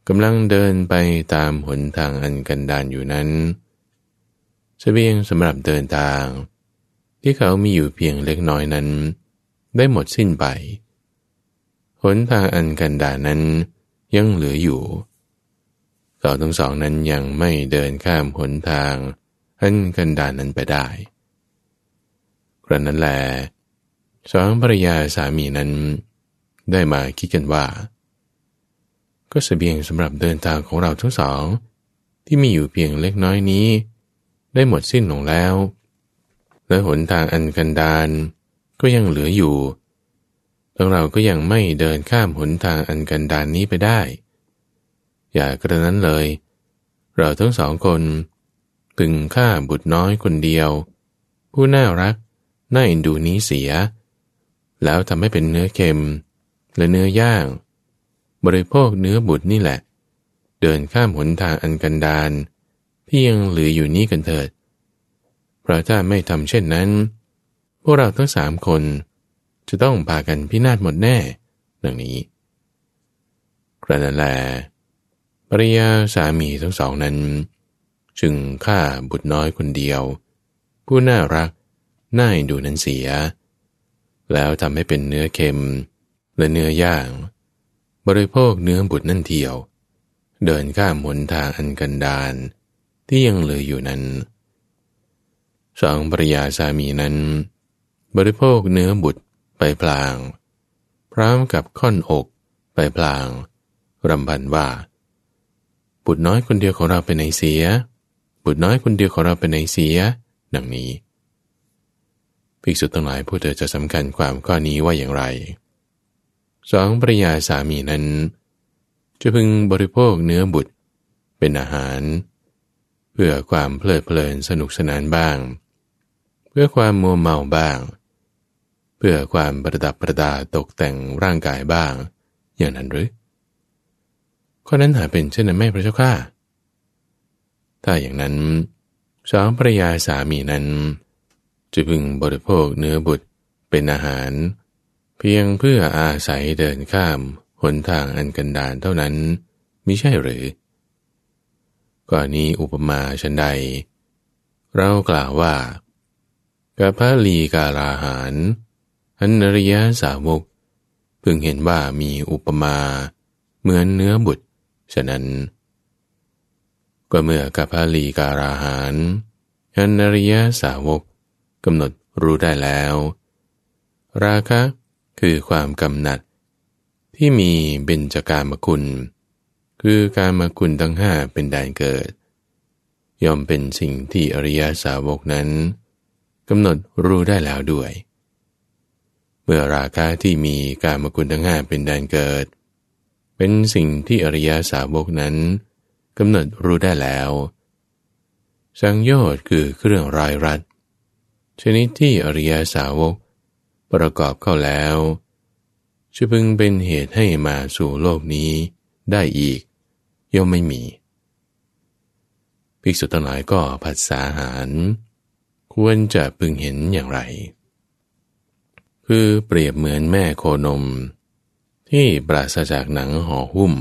กำลังเดินไปตามหนทางอันกันดานอยู่นั้นสเสบียงสำหรับเดินทาง ที่เขามีอยู่เพียงเล็กน้อยนั้น ได้หมดสิ้นไป หนทางอันกันดานั้นยังเหลืออยู่ เขาทั้งสองนั้นยังไม่เดินข้ามหนทางอันกันดานั้นไปได้กระนั้นแลสองภรรยาสามีนั้น ได้มาคิดกันว่า ก็สเสบียงสำหรับเดินทางของเราทั้งสอง ที่มีอยู่เพียงเล็กน้อยนี้ ได้หมดสิ้นลงแล้ว และหนทางอันกันดานก็ยังเหลืออยู่ทั้งเราก็ยังไม่เดินข้ามหนทางอันกันดานนี้ไปได้ อย่ากระนั้นเลย เราทั้งสองคนพึงฆ่าบุตรน้อยคนเดียว ผู้น่ารักน่าอินดูนี้เสีย แล้วทำให้เป็นเนื้อเค็ม และเนื้อย่าง บริโภคเนื้อบุตรนี่แหละ เดินข้ามหนทางอันกันดานที่ยังเหลืออยู่นี้กันเถิด เพราะถ้าไม่ทำเช่นนั้น พวกเราทั้งสามคน จะต้องพากันพินาศหมดแน่ดังนี้กระนั้นแลปริยาสามีทั้งสองนั้น จึงฆ่าบุตรน้อยคนเดียว ผู้น่ารักน่าดูนั้นเสีย แล้วทำให้เป็นเนื้อเค็มและเนื้อย่างบริโภคเนื้อบุตรนั่นเทียว เดินข้ามหนทางอันกันดานที่ยังเหลืออยู่นั้น สองภรยาสามีนั้น บริโภคเนื้อบุตรไปพลาง พร้อมกับค่อนอกไปพลางรำพันว่า บุตรน้อยคนเดียวของเราเป็นไหนเสีย บุตรน้อยคนเดียวของเราเป็นไหนเสีย ดังนี้ภิกษุทั้งหลายผู้เธอจะสำคัญความข้อนี้ว่าอย่างไรสองปริยาสามีนั้น จะพึงบริโภคเนื้อบุตรเป็นอาหาร เพื่อความเพลิดเพลินสนุกสนานบ้าง เพื่อความมัวเมาบ้าง เพื่อความประดับประดาตกแต่งร่างกายบ้าง อย่างนั้นหรือข้อนั้นหาเป็นเช่นนั้นไม่พระเจ้าข้าถ้าอย่างนั้นสองภรยาสามีนั้น จะพึงบริโภคเนื้อบุตรเป็นอาหาร เพียงเพื่ออาศัยเดินข้ามหนทางอันกันดานเท่านั้นมิใช่หรือก่อนนี้อุปมาชันใด เรากล่าวว่า กาพาลีกาลาหารอันริยสาวกพึงเห็นว่ามีอุปมา เหมือนเนื้อบุตร ฉะนั้น ก็เมื่อกาพาลีกาลาหารอันริยสาวกกำหนดรู้ได้แล้ว ราคะคือความกำหนัด ที่มีเบญจการมคุณ คือการมคุณทั้งห้าเป็นแดนเกิด ย่อมเป็นสิ่งที่อริยสาวกนั้น กำหนดรู้ได้แล้วด้วย เมื่อราคะที่มีการมคุณทั้งห้าเป็นแดนเกิด เป็นสิ่งที่อริยาสาวกนั้นกำหนดรู้ได้แล้ว สังโยชน์คือเครื่องรายรัดชนิดที่อริยาสาวกประกอบเข้าแล้วจะพึงเป็นเหตุให้มาสู่โลกนี้ได้อีก ย่อมไม่มี ภิกษุทั้งหลายก็ผัสสาหาร ควรจะพึงเห็นอย่างไร คือเปรียบเหมือนแม่โคนม ที่ปราศจากหนังห่อหุ้ม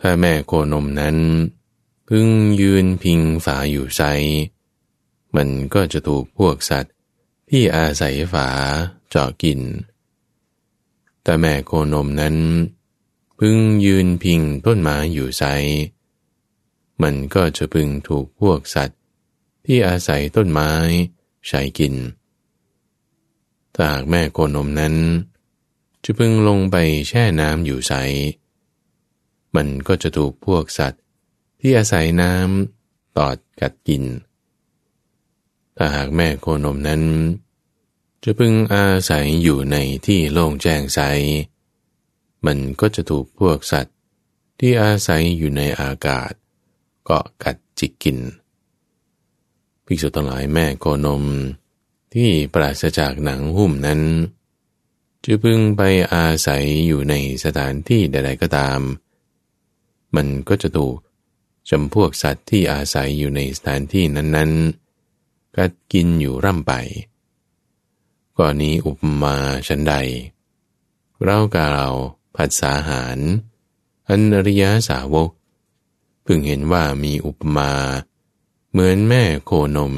ถ้าแม่โคนมนั้น พึงยืนพิงฝาอยู่ไซมันก็จะถูกพวกสัตว์ที่อาศัยฝาเจาะกิน แต่แม่โคนมนั้น พึงยืนพิงต้นไม้อยู่ไซมันก็จะพึงถูกพวกสัตว์ ที่อาศัยต้นไม้ใช้กินถ้าหากแม่โคนมนั้น จะพึงลงไปแช่น้ำอยู่ใส มันก็จะถูกพวกสัตว์ที่อาศัยน้ำตอดกัดกิน ถ้าหากแม่โคนมนั้น จะพึงอาศัยอยู่ในที่โล่งแจ้งใส มันก็จะถูกพวกสัตว์ที่อาศัยอยู่ในอากาศเกาะกัดจิกกิน ภิกษุทั้งหลายแม่โคนม ที่ปราศจากหนังหุ้มนั้นจะพึงไปอาศัยอยู่ในสถานที่ใดๆก็ตาม มันก็จะถูกจำพวกสัตว์ที่อาศัยอยู่ในสถานที่นั้นๆ กัดกินอยู่ร่ำไปก่อนนี้อุปมาชันใด เรากาเราผัดสาหาร อันอริยาสาวก พึงเห็นว่ามีอุปมา เหมือนแม่โคนม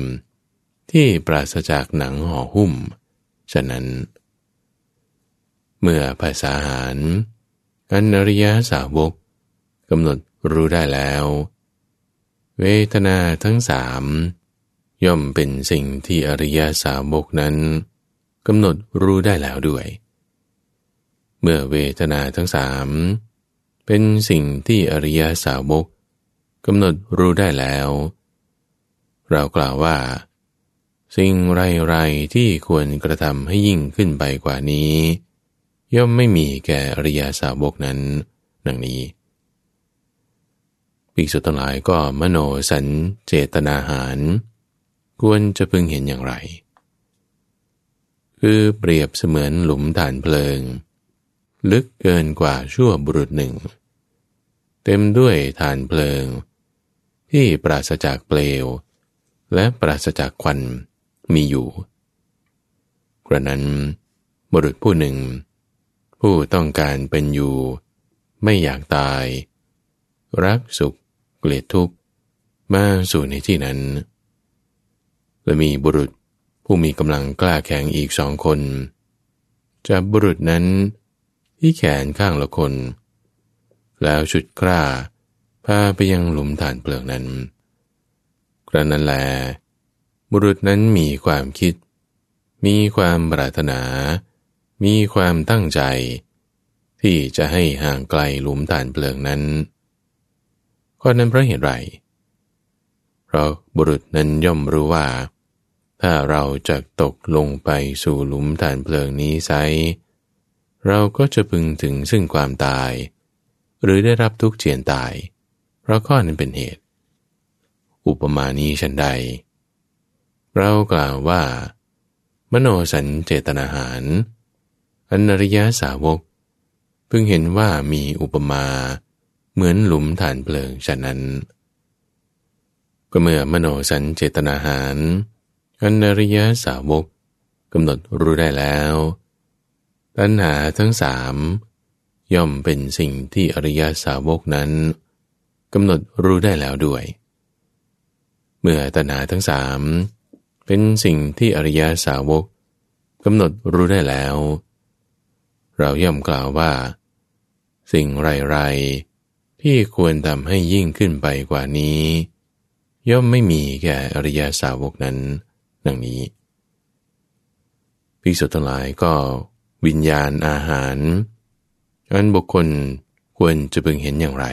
ที่ปราศจากหนังห่อหุ้ม ฉะนั้น เมื่อภาษาหารอันอริยสาวกกำหนดรู้ได้แล้ว เวทนาทั้งสามย่อมเป็นสิ่งที่อริยสาวกนั้นกำหนดรู้ได้แล้วด้วย เมื่อเวทนาทั้งสามเป็นสิ่งที่อริยสาวกกำหนดรู้ได้แล้ว เรากล่าวว่า สิ่งไรๆที่ควรกระทำให้ยิ่งขึ้นไปกว่านี้ ย่อมไม่มีแก่อริยสาวกนั้น ดังนี้ภิกษุทั้งหลายก็มโนสัญเจตนาหาร ควรจะพึงเห็นอย่างไร คือเปรียบเสมือนหลุมฐานเพลิง ลึกเกินกว่าชั่วบุรุษหนึ่ง เต็มด้วยฐานเพลิง ที่ปราศจากเปลว และปราศจากควันมีอยู่กระนั้นบุรุษผู้หนึ่ง ผู้ต้องการเป็นอยู่ ไม่อยากตาย รักสุข เกลียดทุกข์ มาสู่ในที่นั้น และมีบุรุษผู้มีกำลังกล้าแข็งอีกสองคนจับบุรุษนั้นที่แขนข้างละคน แล้วชุดกล้าพาไปยังหลุมฐานเปลือกนั้น กระนั้นแล บุรุษนั้นมีความคิด มีความปรารถนา มีความตั้งใจ ที่จะให้ห่างไกลหลุมฐานเปลือกนั้นข้อนั้นเพราะเหตุไร เพราะบุรุษนั้นย่อมรู้ว่า ถ้าเราจะตกลงไปสู่หลุมฐานเพลิงนี้ไซเราก็จะพึงถึงซึ่งความตาย หรือได้รับทุกข์เจียนตาย เพราะข้อนั้นเป็นเหตุ อุปมานี้ฉันใด เรากล่าวว่า มโนสัญเจตนาหารอนริยาสาวก เพิ่งเห็นว่ามีอุปมาเหมือนหลุมฐานเพลิงฉะนั้น ก็เมื่อมโนสัญเจตนาหารอันริยาสาวกกำหนดรู้ได้แล้ว ตัณหาทั้งสามย่อมเป็นสิ่งที่อริยาสาวกนั้นกำหนดรู้ได้แล้วด้วย เมื่อตัณหาทั้งสามเป็นสิ่งที่อริยสาวกกำหนดรู้ได้แล้ว เราย่อมกล่าวว่า สิ่งไรที่ควรทำให้ยิ่งขึ้นไปกว่านี้ ย่อมไม่มีแก่อริยสาวกนั้นดังนี้ภิกษุทั้งหลายก็วิญญาณอาหารอันบุคคลควรจะพึงเห็นอย่างไร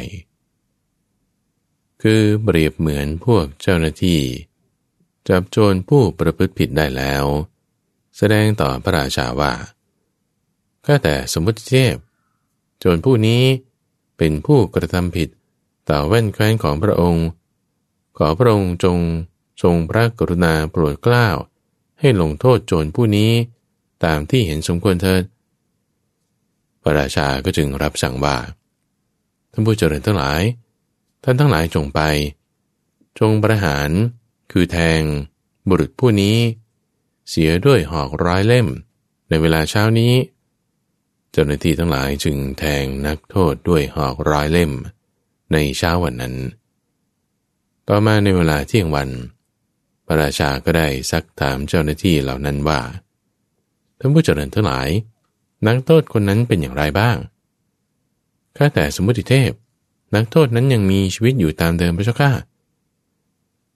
คือเปรียบเหมือนพวกเจ้าหน้าที่ จับโจรผู้ประพฤติผิดได้แล้ว แสดงต่อพระราชาว่าข้าแต่สมมติเทพโจรผู้นี้เป็นผู้กระทำผิดต่อแว่นแคว้นของพระองค์ ขอพระองค์จงทรงพระกรุณาโปรดเกล้าให้ลงโทษโจรผู้นี้ตามที่เห็นสมควรเถิด พระราชาก็จึงรับสั่งว่าท่านผู้เจริญทั้งหลาย ท่านทั้งหลายจงไป จงประหาร คือแทง บุรุษผู้นี้ เสียด้วยหอกร้อยเล่ม ในเวลาเช้านี้ เจ้าหน้าที่ทั้งหลายจึงแทงนักโทษด้วยหอกร้อยเล่ม ในเช้าวันนั้น ต่อมาในเวลาเที่ยงวัน พระราชาก็ได้ซักถามเจ้าหน้าที่เหล่านั้นว่าท่านผู้เจริญทั้งหลาย นักโทษคนนั้นเป็นอย่างไรบ้างข้าแต่สมุติเทพ นักโทษนั้นยังมีชีวิตอยู่ตามเดิมพระเจ้าข้า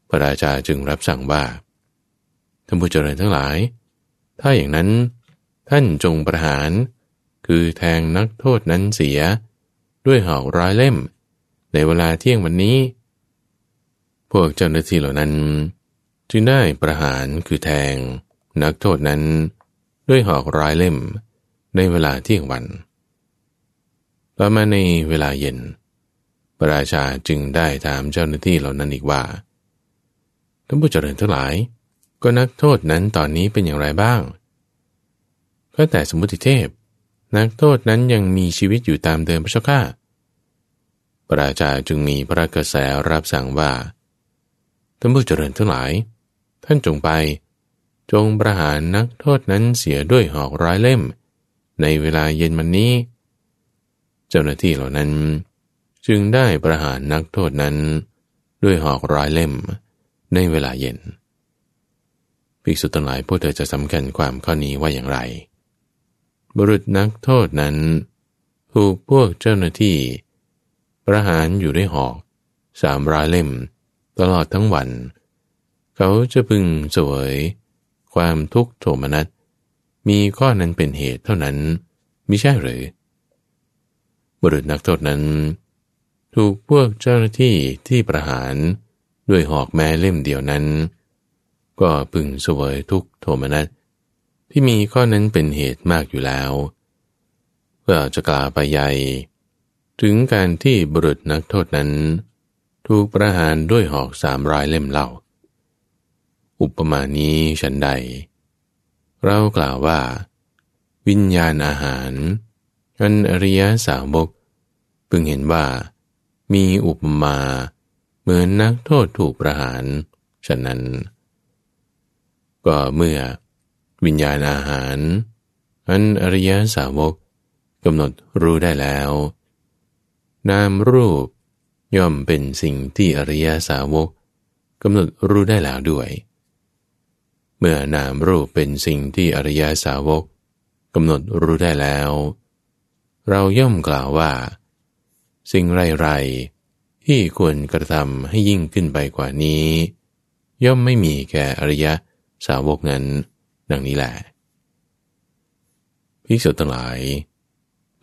พระราชาจึงรับสั่งว่าท่านผู้เจริญทั้งหลาย ถ้าอย่างนั้น ท่านจงประหาร คือแทงนักโทษนั้นเสีย ด้วยหอกร้อยเล่ม ในเวลาเที่ยงวันนี้ พวกเจ้าหน้าที่เหล่านั้น จึงได้ประหารคือแทง นักโทษนั้น ด้วยหอกร้อยเล่ม ในเวลาเที่ยงวันต่อมาในเวลาเย็น พระราชาจึงได้ถามเจ้าหน้าที่เหล่านั้นอีกว่าท่านผู้เจริญทั้งหลาย ก็นักโทษนั้นตอนนี้เป็นอย่างไรบ้างก็แต่สมมติเทพ นักโทษนั้นยังมีชีวิตอยู่ตามเดิมพระเจ้าข้าพระราชาจึงมีพระกระแสรับสั่งว่าท่านผู้เจริญทั้งหลาย ท่านจงไป จงประหารนักโทษนั้นเสียด้วยหอกร้ายเล่ม ในเวลาเย็นวันนี้ เจ้าหน้าที่เหล่านั้น จึงได้ประหารนักโทษนั้น ด้วยหอกร้ายเล่มในเวลาเย็นภิกษุทั้งหลายพวกเธอจะสำคัญความข้อนี้ว่าอย่างไร บุรุษนักโทษนั้น ถูกพวกเจ้าหน้าที่ ประหารอยู่ด้วยหอกสามร้อยเล่ม ตลอดทั้งวัน เขาจะพึงสวย ความทุกข์โทมนัสมีข้อนั้นเป็นเหตุเท่านั้นมิใช่หรือ บุรุษนักโทษนั้น ถูกพวกเจ้าหน้าที่ที่ประหารด้วยหอกแม้เล่มเดียวนั้น ก็พึงสวยทุกโทมนัสที่มีข้อนั้นเป็นเหตุมากอยู่แล้วเพื่อจะกล่าวไปใหญ่ถึงการที่บุรุษนักโทษนั้น ถูกประหารด้วยหอกสามรายเล่มเล่า อุปมานี้ฉันใด เรากล่าวว่า วิญญาณอาหารอันอริยสาวกพึงเห็นว่า มีอุปมาเหมือนนักโทษถูกประหาร ฉะนั้น ก็เมื่อวิญญาณอาหารอันอริยสาวกกำหนดรู้ได้แล้ว นามรูปย่อมเป็นสิ่งที่อริยสาวกกำหนดรู้ได้แล้วด้วย เมื่อนามรูปเป็นสิ่งที่อริยสาวกกำหนดรู้ได้แล้ว เราย่อมกล่าวว่า สิ่งไรๆที่ควรกระทำให้ยิ่งขึ้นไปกว่านี้ ย่อมไม่มีแก่อริยสาวกนั้น ดังนี้แหละภิกษุทั้งหลาย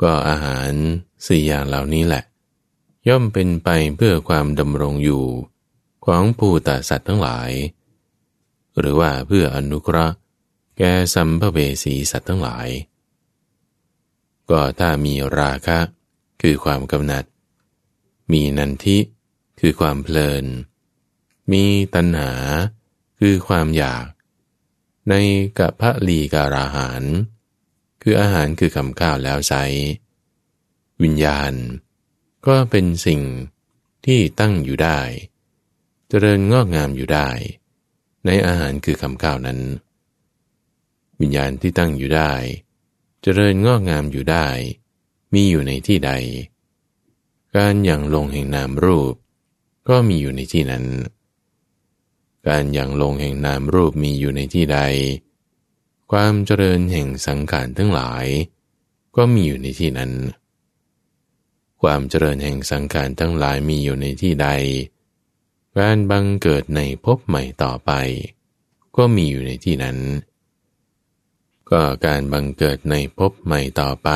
ก็อาหารสี่อย่างเหล่านี้แหละ ย่อมเป็นไปเพื่อความดำรงอยู่ของผู้ตสัตว์ทั้งหลาย หรือว่าเพื่ออนุเคราะห์แก่สัมภเวสีสัตว์ทั้งหลาย ก็ถ้ามีราคะ คือความกำหนัด มีนันทิคือความเพลิน มีตัณหา คือความอยาก ในกะพะลีการาหาร คืออาหารคือคำข้าวแล้วใช้วิญญาณ ก็เป็นสิ่งที่ตั้งอยู่ได้ เจริญงอกงามอยู่ได้ ในอาหารคือคำข้าวนั้น วิญญาณที่ตั้งอยู่ได้ เจริญงอกงามอยู่ได้ มีอยู่ในที่ใด การอย่างลงแห่งนามรูป ก็มีอยู่ในที่นั้น การอย่างลงแห่งนามรูปมีอยู่ในที่ใด ความเจริญแห่งสังขารทั้งหลาย ก็มีอยู่ในที่นั้น ความเจริญแห่งสังขารทั้งหลายมีอยู่ในที่ใด การบังเกิดในภพใหม่ต่อไป ก็มีอยู่ในที่นั้น ก็การบังเกิดในภพใหม่ต่อไป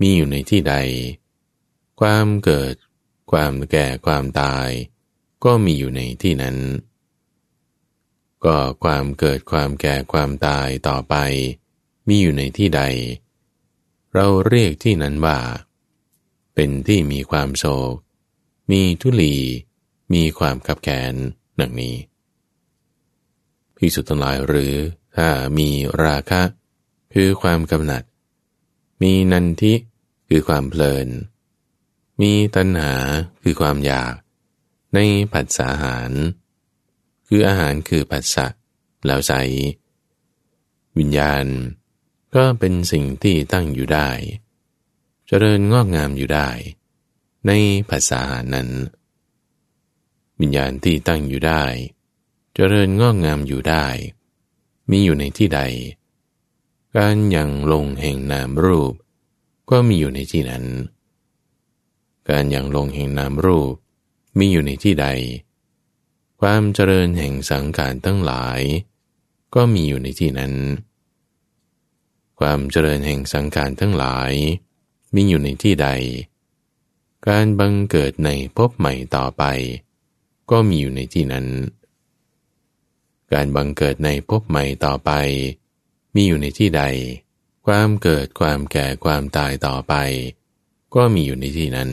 มีอยู่ในที่ใด ความเกิด ความแก่ความตาย ก็มีอยู่ในที่นั้น ก็ความเกิดความแก่ความตายต่อไป มีอยู่ในที่ใด เราเรียกที่นั้นว่า เป็นที่มีความโศก มีทุลี มีความขับแขนดังนี้พิสุทั้งหลายหรือถ้ามีราคะ คือความกำหนัด มีนันทิคือความเพลิน มีตัณหาคือความอยาก ในผัสสาหาร คืออาหารคือผัสสะแล้วใสวิญญาณ ก็เป็นสิ่งที่ตั้งอยู่ได้ เจริญงอกงามอยู่ได้ ในภาษาหานั้น วิญญาณที่ตั้งอยู่ได้ เจริญงอกงามอยู่ได้ มีอยู่ในที่ใด การยังลงแห่งนามรูป ก็มีอยู่ในที่นั้น การยังลงแห่งนามรูปมีอยู่ในที่ใด ความเจริญแห่งสังขารทั้งหลาย ก็มีอยู่ในที่นั้น ความเจริญแห่งสังขารทั้งหลาย มีอยู่ในที่ใด การบังเกิดในภพใหม่ต่อไป ก็มีอยู่ในที่นั้น การบังเกิดในภพใหม่ต่อไป มีอยู่ในที่ใด ความเกิดความแก่ความตายต่อไป ก็มีอยู่ในที่นั้น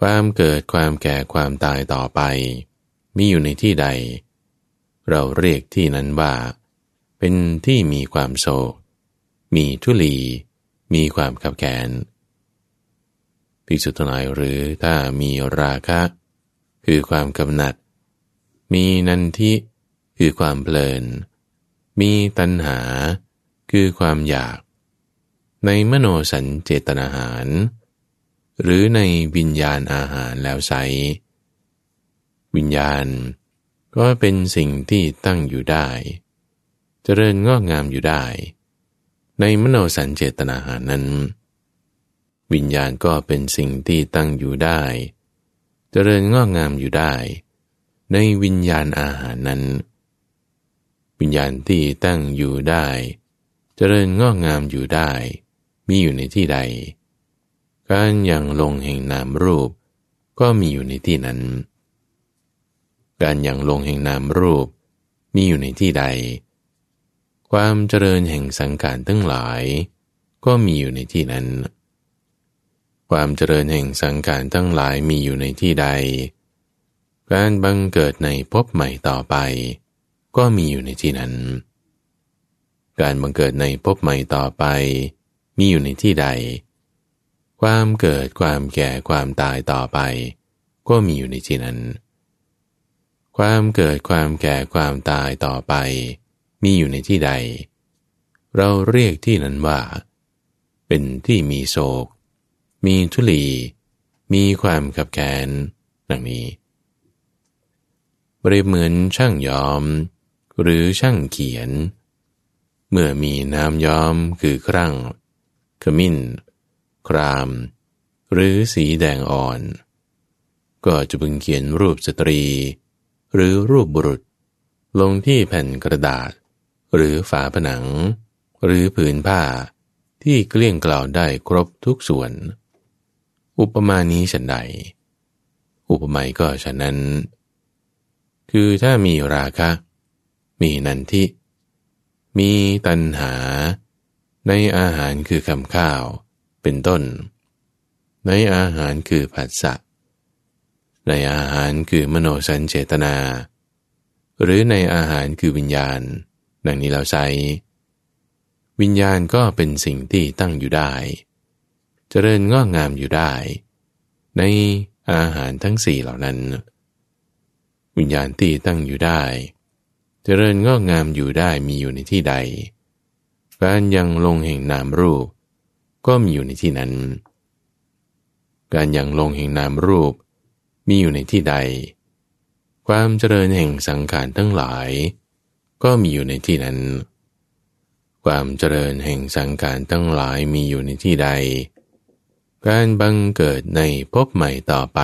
ความเกิดความแก่ความตายต่อไป มีอยู่ในที่ใด เราเรียกที่นั้นว่า เป็นที่มีความโศก มีทุลี มีความขับแขนภิกษุทั้งหลายหรือถ้ามีราคะ คือความกำหนัด มีนันทิคือความเพลิน มีตัณหา คือความอยาก ในมโนสัญเจตนาหาร หรือในวิญญาณอาหารแล้วใสวิญญาณ ก็เป็นสิ่งที่ตั้งอยู่ได้ เจริญงอกงามอยู่ได้ ในมโนสัญเจตนาหารนั้น วิญญาณก็เป็นสิ่งที่ตั้งอยู่ได้ เจริญงอกงามอยู่ได้ ในวิญญาณอาหารนั้น วิญญาณที่ตั้งอยู่ได้ เจริญงอกงามอยู่ได้ มีอยู่ในที่ใด การยังลงแห่งนามรูป ก็มีอยู่ในที่นั้น การยังลงแห่งนามรูป มีอยู่ในที่ใด ความเจริญแห่งสังขารทั้งหลาย ก็มีอยู่ในที่นั้น ความเจริญแห่งสังขารทั้งหลายมีอยู่ในที่ใด การบังเกิดในภพใหม่ต่อไป ก็มีอยู่ในที่นั้นการบังเกิดในภพใหม่ต่อไป มีอยู่ในที่ใด ความเกิดความแก่ความตายต่อไป ก็มีอยู่ในที่นั้น ความเกิดความแก่ความตายต่อไป มีอยู่ในที่ใด เราเรียกที่นั้นว่า เป็นที่มีโศก มีทุลีมีความขับแค้นดังนี้เปรียบเหมือนช่างย้อม หรือช่างเขียน เมื่อมีน้ำย้อมคือครั่ง ขมิ้น คราม หรือสีแดงอ่อน ก็จะพึงเขียนรูปสตรี หรือรูปบุรุษ ลงที่แผ่นกระดาษ หรือฝาผนัง หรือผืนผ้าที่เกลี้ยงกล่าวได้ครบทุกส่วน อุปมานี้ฉันใด อุปไมยก็ฉะนั้น คือถ้ามีราคะ มีนันทิ มีตัณหา ในอาหารคือคำข้าว เป็นต้น ในอาหารคือผัสสะในอาหารคือมโนสัญเจตนา หรือในอาหารคือวิญญาณ ดังนี้เราใช้วิญญาณก็เป็นสิ่งที่ตั้งอยู่ได้เจริญงอกงามอยู่ได้ ในอาหารทั้งสี่เหล่านั้น วิญญาณที่ตั้งอยู่ได้เจริญงอกงามอยู่ได้มีอยู่ในที่ใด การยังลงแห่งนามรูป ก็มีอยู่ในที่นั้น การยังลงแห่งนามรูป มีอยู่ในที่ใด ความเจริญแห่งสังขารทั้งหลาย ก็มีอยู่ในที่นั้น ความเจริญแห่งสังการทั้งหลายมีอยู่ในที่ใด การบังเกิดในภพใหม่ต่อไป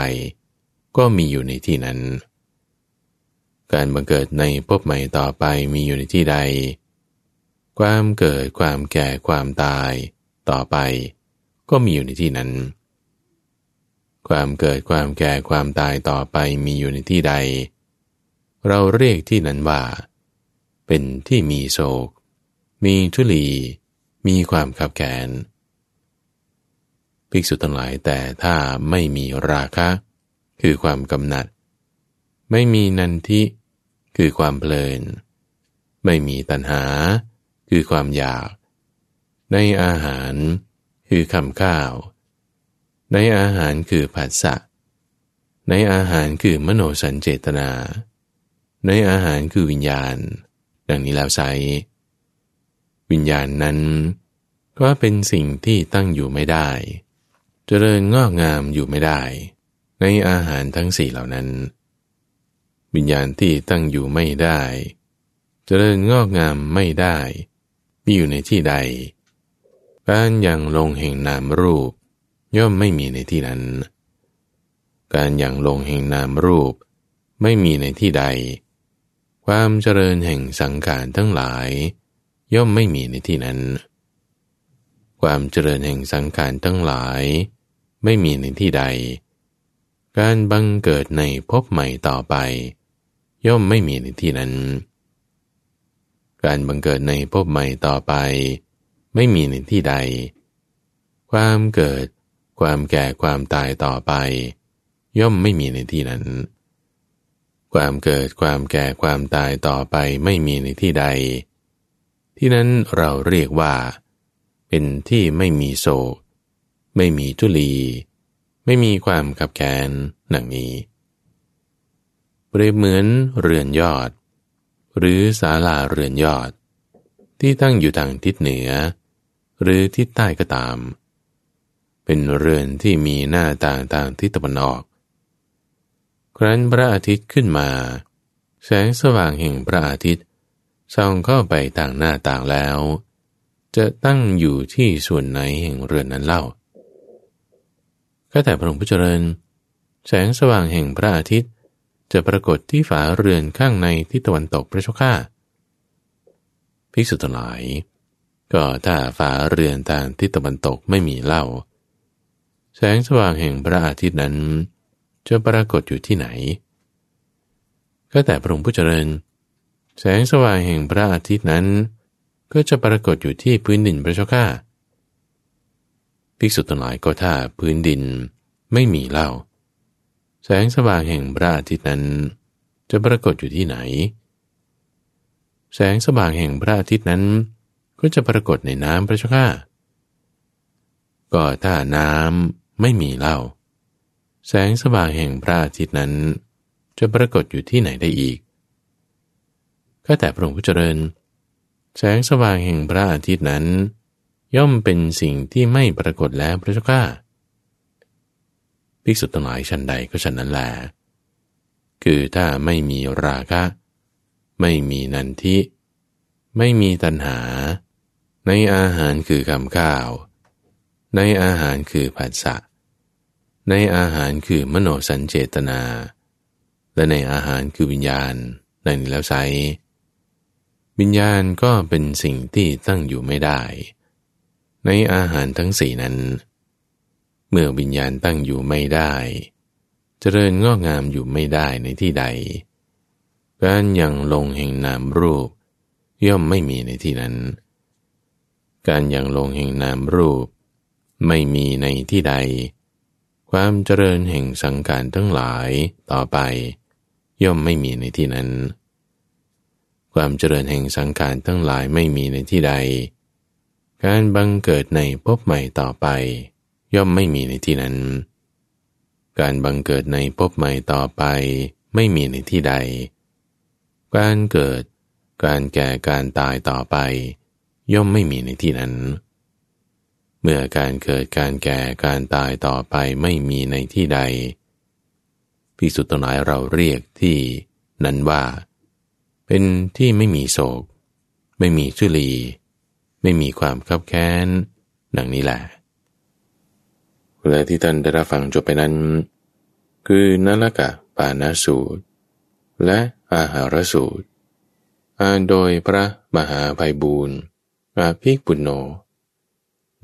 ก็มีอยู่ในที่นั้น การบังเกิดในภพใหม่ต่อไปมีอยู่ในที่ใด ความเกิดความแก่ความตายต่อไป ก็มีอยู่ในที่นั้น ความเกิดความแก่ความตายต่อไปมีอยู่ในที่ใด เราเรียกที่นั้นว่า เป็นที่มีโศก มีทุลี มีความขับแขนภิกษุทั้งหลายแต่ถ้าไม่มีราคะ คือความกำหนัด ไม่มีนันทิ คือความเพลิน ไม่มีตัณหา คือความอยาก ในอาหารคือคำข้าว ในอาหารคือผัสสะ ในอาหารคือมโนสัญเจตนา ในอาหารคือวิญญาณ ดังนี้แล้วใช้วิญญาณนั้น ก็เป็นสิ่งที่ตั้งอยู่ไม่ได้ เจริญงอกงามอยู่ไม่ได้ ในอาหารทั้งสี่เหล่านั้น วิญญาณที่ตั้งอยู่ไม่ได้ เจริญงอกงามไม่ได้ มีอยู่ในที่ใด การยังลงแห่งนามรูป ย่อมไม่มีในที่นั้น การยังลงแห่งนามรูป ไม่มีในที่ใด ความเจริญแห่งสังขารทั้งหลาย ย่อมไม่มีในที่นั้น ความเจริญแห่งสังขารทั้งหลาย ไม่มีในที่ใด การบังเกิดในภพใหม่ต่อไป ย่อมไม่มีในที่นั้น การบังเกิดในภพใหม่ต่อไป ไม่มีในที่ใด ความเกิด ความแก่ความตายต่อไป ย่อมไม่มีในที่นั้น ความเกิดความแก่ความตายต่อไปไม่มีในที่ใด ที่นั้นเราเรียกว่า เป็นที่ไม่มีโศก ไม่มีทุลี ไม่มีความขับแค้นหนังนี้เปรียบเหมือนเรือนยอด หรือศาลาเรือนยอด ที่ตั้งอยู่ทางทิศเหนือ หรือทิศใต้ก็ตาม เป็นเรือนที่มีหน้าต่างทางทิศตะวันออก ครั้นพระอาทิตย์ขึ้นมา แสงสว่างแห่งพระอาทิตย์ส่องเข้าไปต่างหน้าต่างแล้ว จะตั้งอยู่ที่ส่วนไหนแห่งเรือนนั้นเล่าก็แต่พระองค์ผู้เจริญ แสงสว่างแห่งพระอาทิตย์ จะปรากฏที่ฝาเรือนข้างในทิศตะวันตกพระเจ้าข้าภิกษุทั้งหลาย ก็ถ้าฝาเรือนทางทิศตะวันตกไม่มีเล่าแสงสว่างแห่งพระอาทิตย์นั้น จะปรากฏอยู่ที่ไหน ก็แต่พระองค์ผู้เจริญ แสงสว่างแห่งพระอาทิตย์นั้น ก็จะปรากฏอยู่ที่พื้นดินพระเจ้าข้าภิกษุทั้งหลายก็ถ้าพื้นดินไม่มีเล่า แสงสว่างแห่งพระอาทิตย์นั้น จะปรากฏอยู่ที่ไหน แสงสว่างแห่งพระอาทิตย์นั้น ก็จะปรากฏในน้ำพระเจ้าข้าก็ถ้าน้ำไม่มีเล่า แสงสว่างแห่งพระอาทิตย์นั้น จะปรากฏอยู่ที่ไหนได้อีกก็แต่พระองค์ผู้เจริญ แสงสว่างแห่งพระอาทิตย์นั้น ย่อมเป็นสิ่งที่ไม่ปรากฏแล้วพระเจ้าข้า ภิกษุทั้งหลายชั้นใดก็ฉันนั้นแหละคือถ้าไม่มีราคะ ไม่มีนันทิ ไม่มีตัณหา ในอาหารคือคำข้าว ในอาหารคือผัสสะ ในอาหารคือมโนสัญเจตนา และในอาหารคือวิญญาณดังนี้แล้วไซวิญญาณก็เป็นสิ่งที่ตั้งอยู่ไม่ได้ ในอาหารทั้งสี่นั้น เมื่อวิญญาณตั้งอยู่ไม่ได้ เจริญงอกงามอยู่ไม่ได้ในที่ใด การยังลงแห่งนามรูป ย่อมไม่มีในที่นั้น การยังลงแห่งนามรูป ไม่มีในที่ใด ความเจริญแห่งสังการทั้งหลายต่อไป ย่อมไม่มีในที่นั้น ความเจริญแห่งสังขารทั้งหลายไม่มีในที่ใด การบังเกิดในภพใหม่ต่อไป ย่อมไม่มีในที่นั้น การบังเกิดในภพใหม่ต่อไปไม่มีในที่ใด การเกิด การแก่ การตายต่อไป ย่อมไม่มีในที่นั้น เมื่อการเกิด การแก่ การตายต่อไปไม่มีในที่ใดพิสุทธิ์ตหลายเราเรียกที่นั้นว่า เป็นที่ไม่มีโศก ไม่มีชุลี ไม่มีความคับแค้น ดังนี้แหละ เวลาที่ท่านได้รับฟังจบไปนั้น คือนลกะปานาสูตร และอาหารสูตร อ่านโดยพระมหาภัยบูรณ์อาภิปุณโญ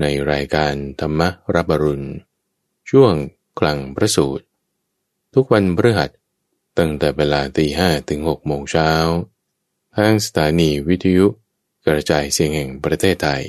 ในรายการธรรมรับรุณ ช่วงกลางพระสูตร ทุกวันพฤหัสตั้งแต่เวลาตีห้ถึงหกโมงเช้าทางสถานีวิทยุกระจายเสียงแห่งประเทศไทย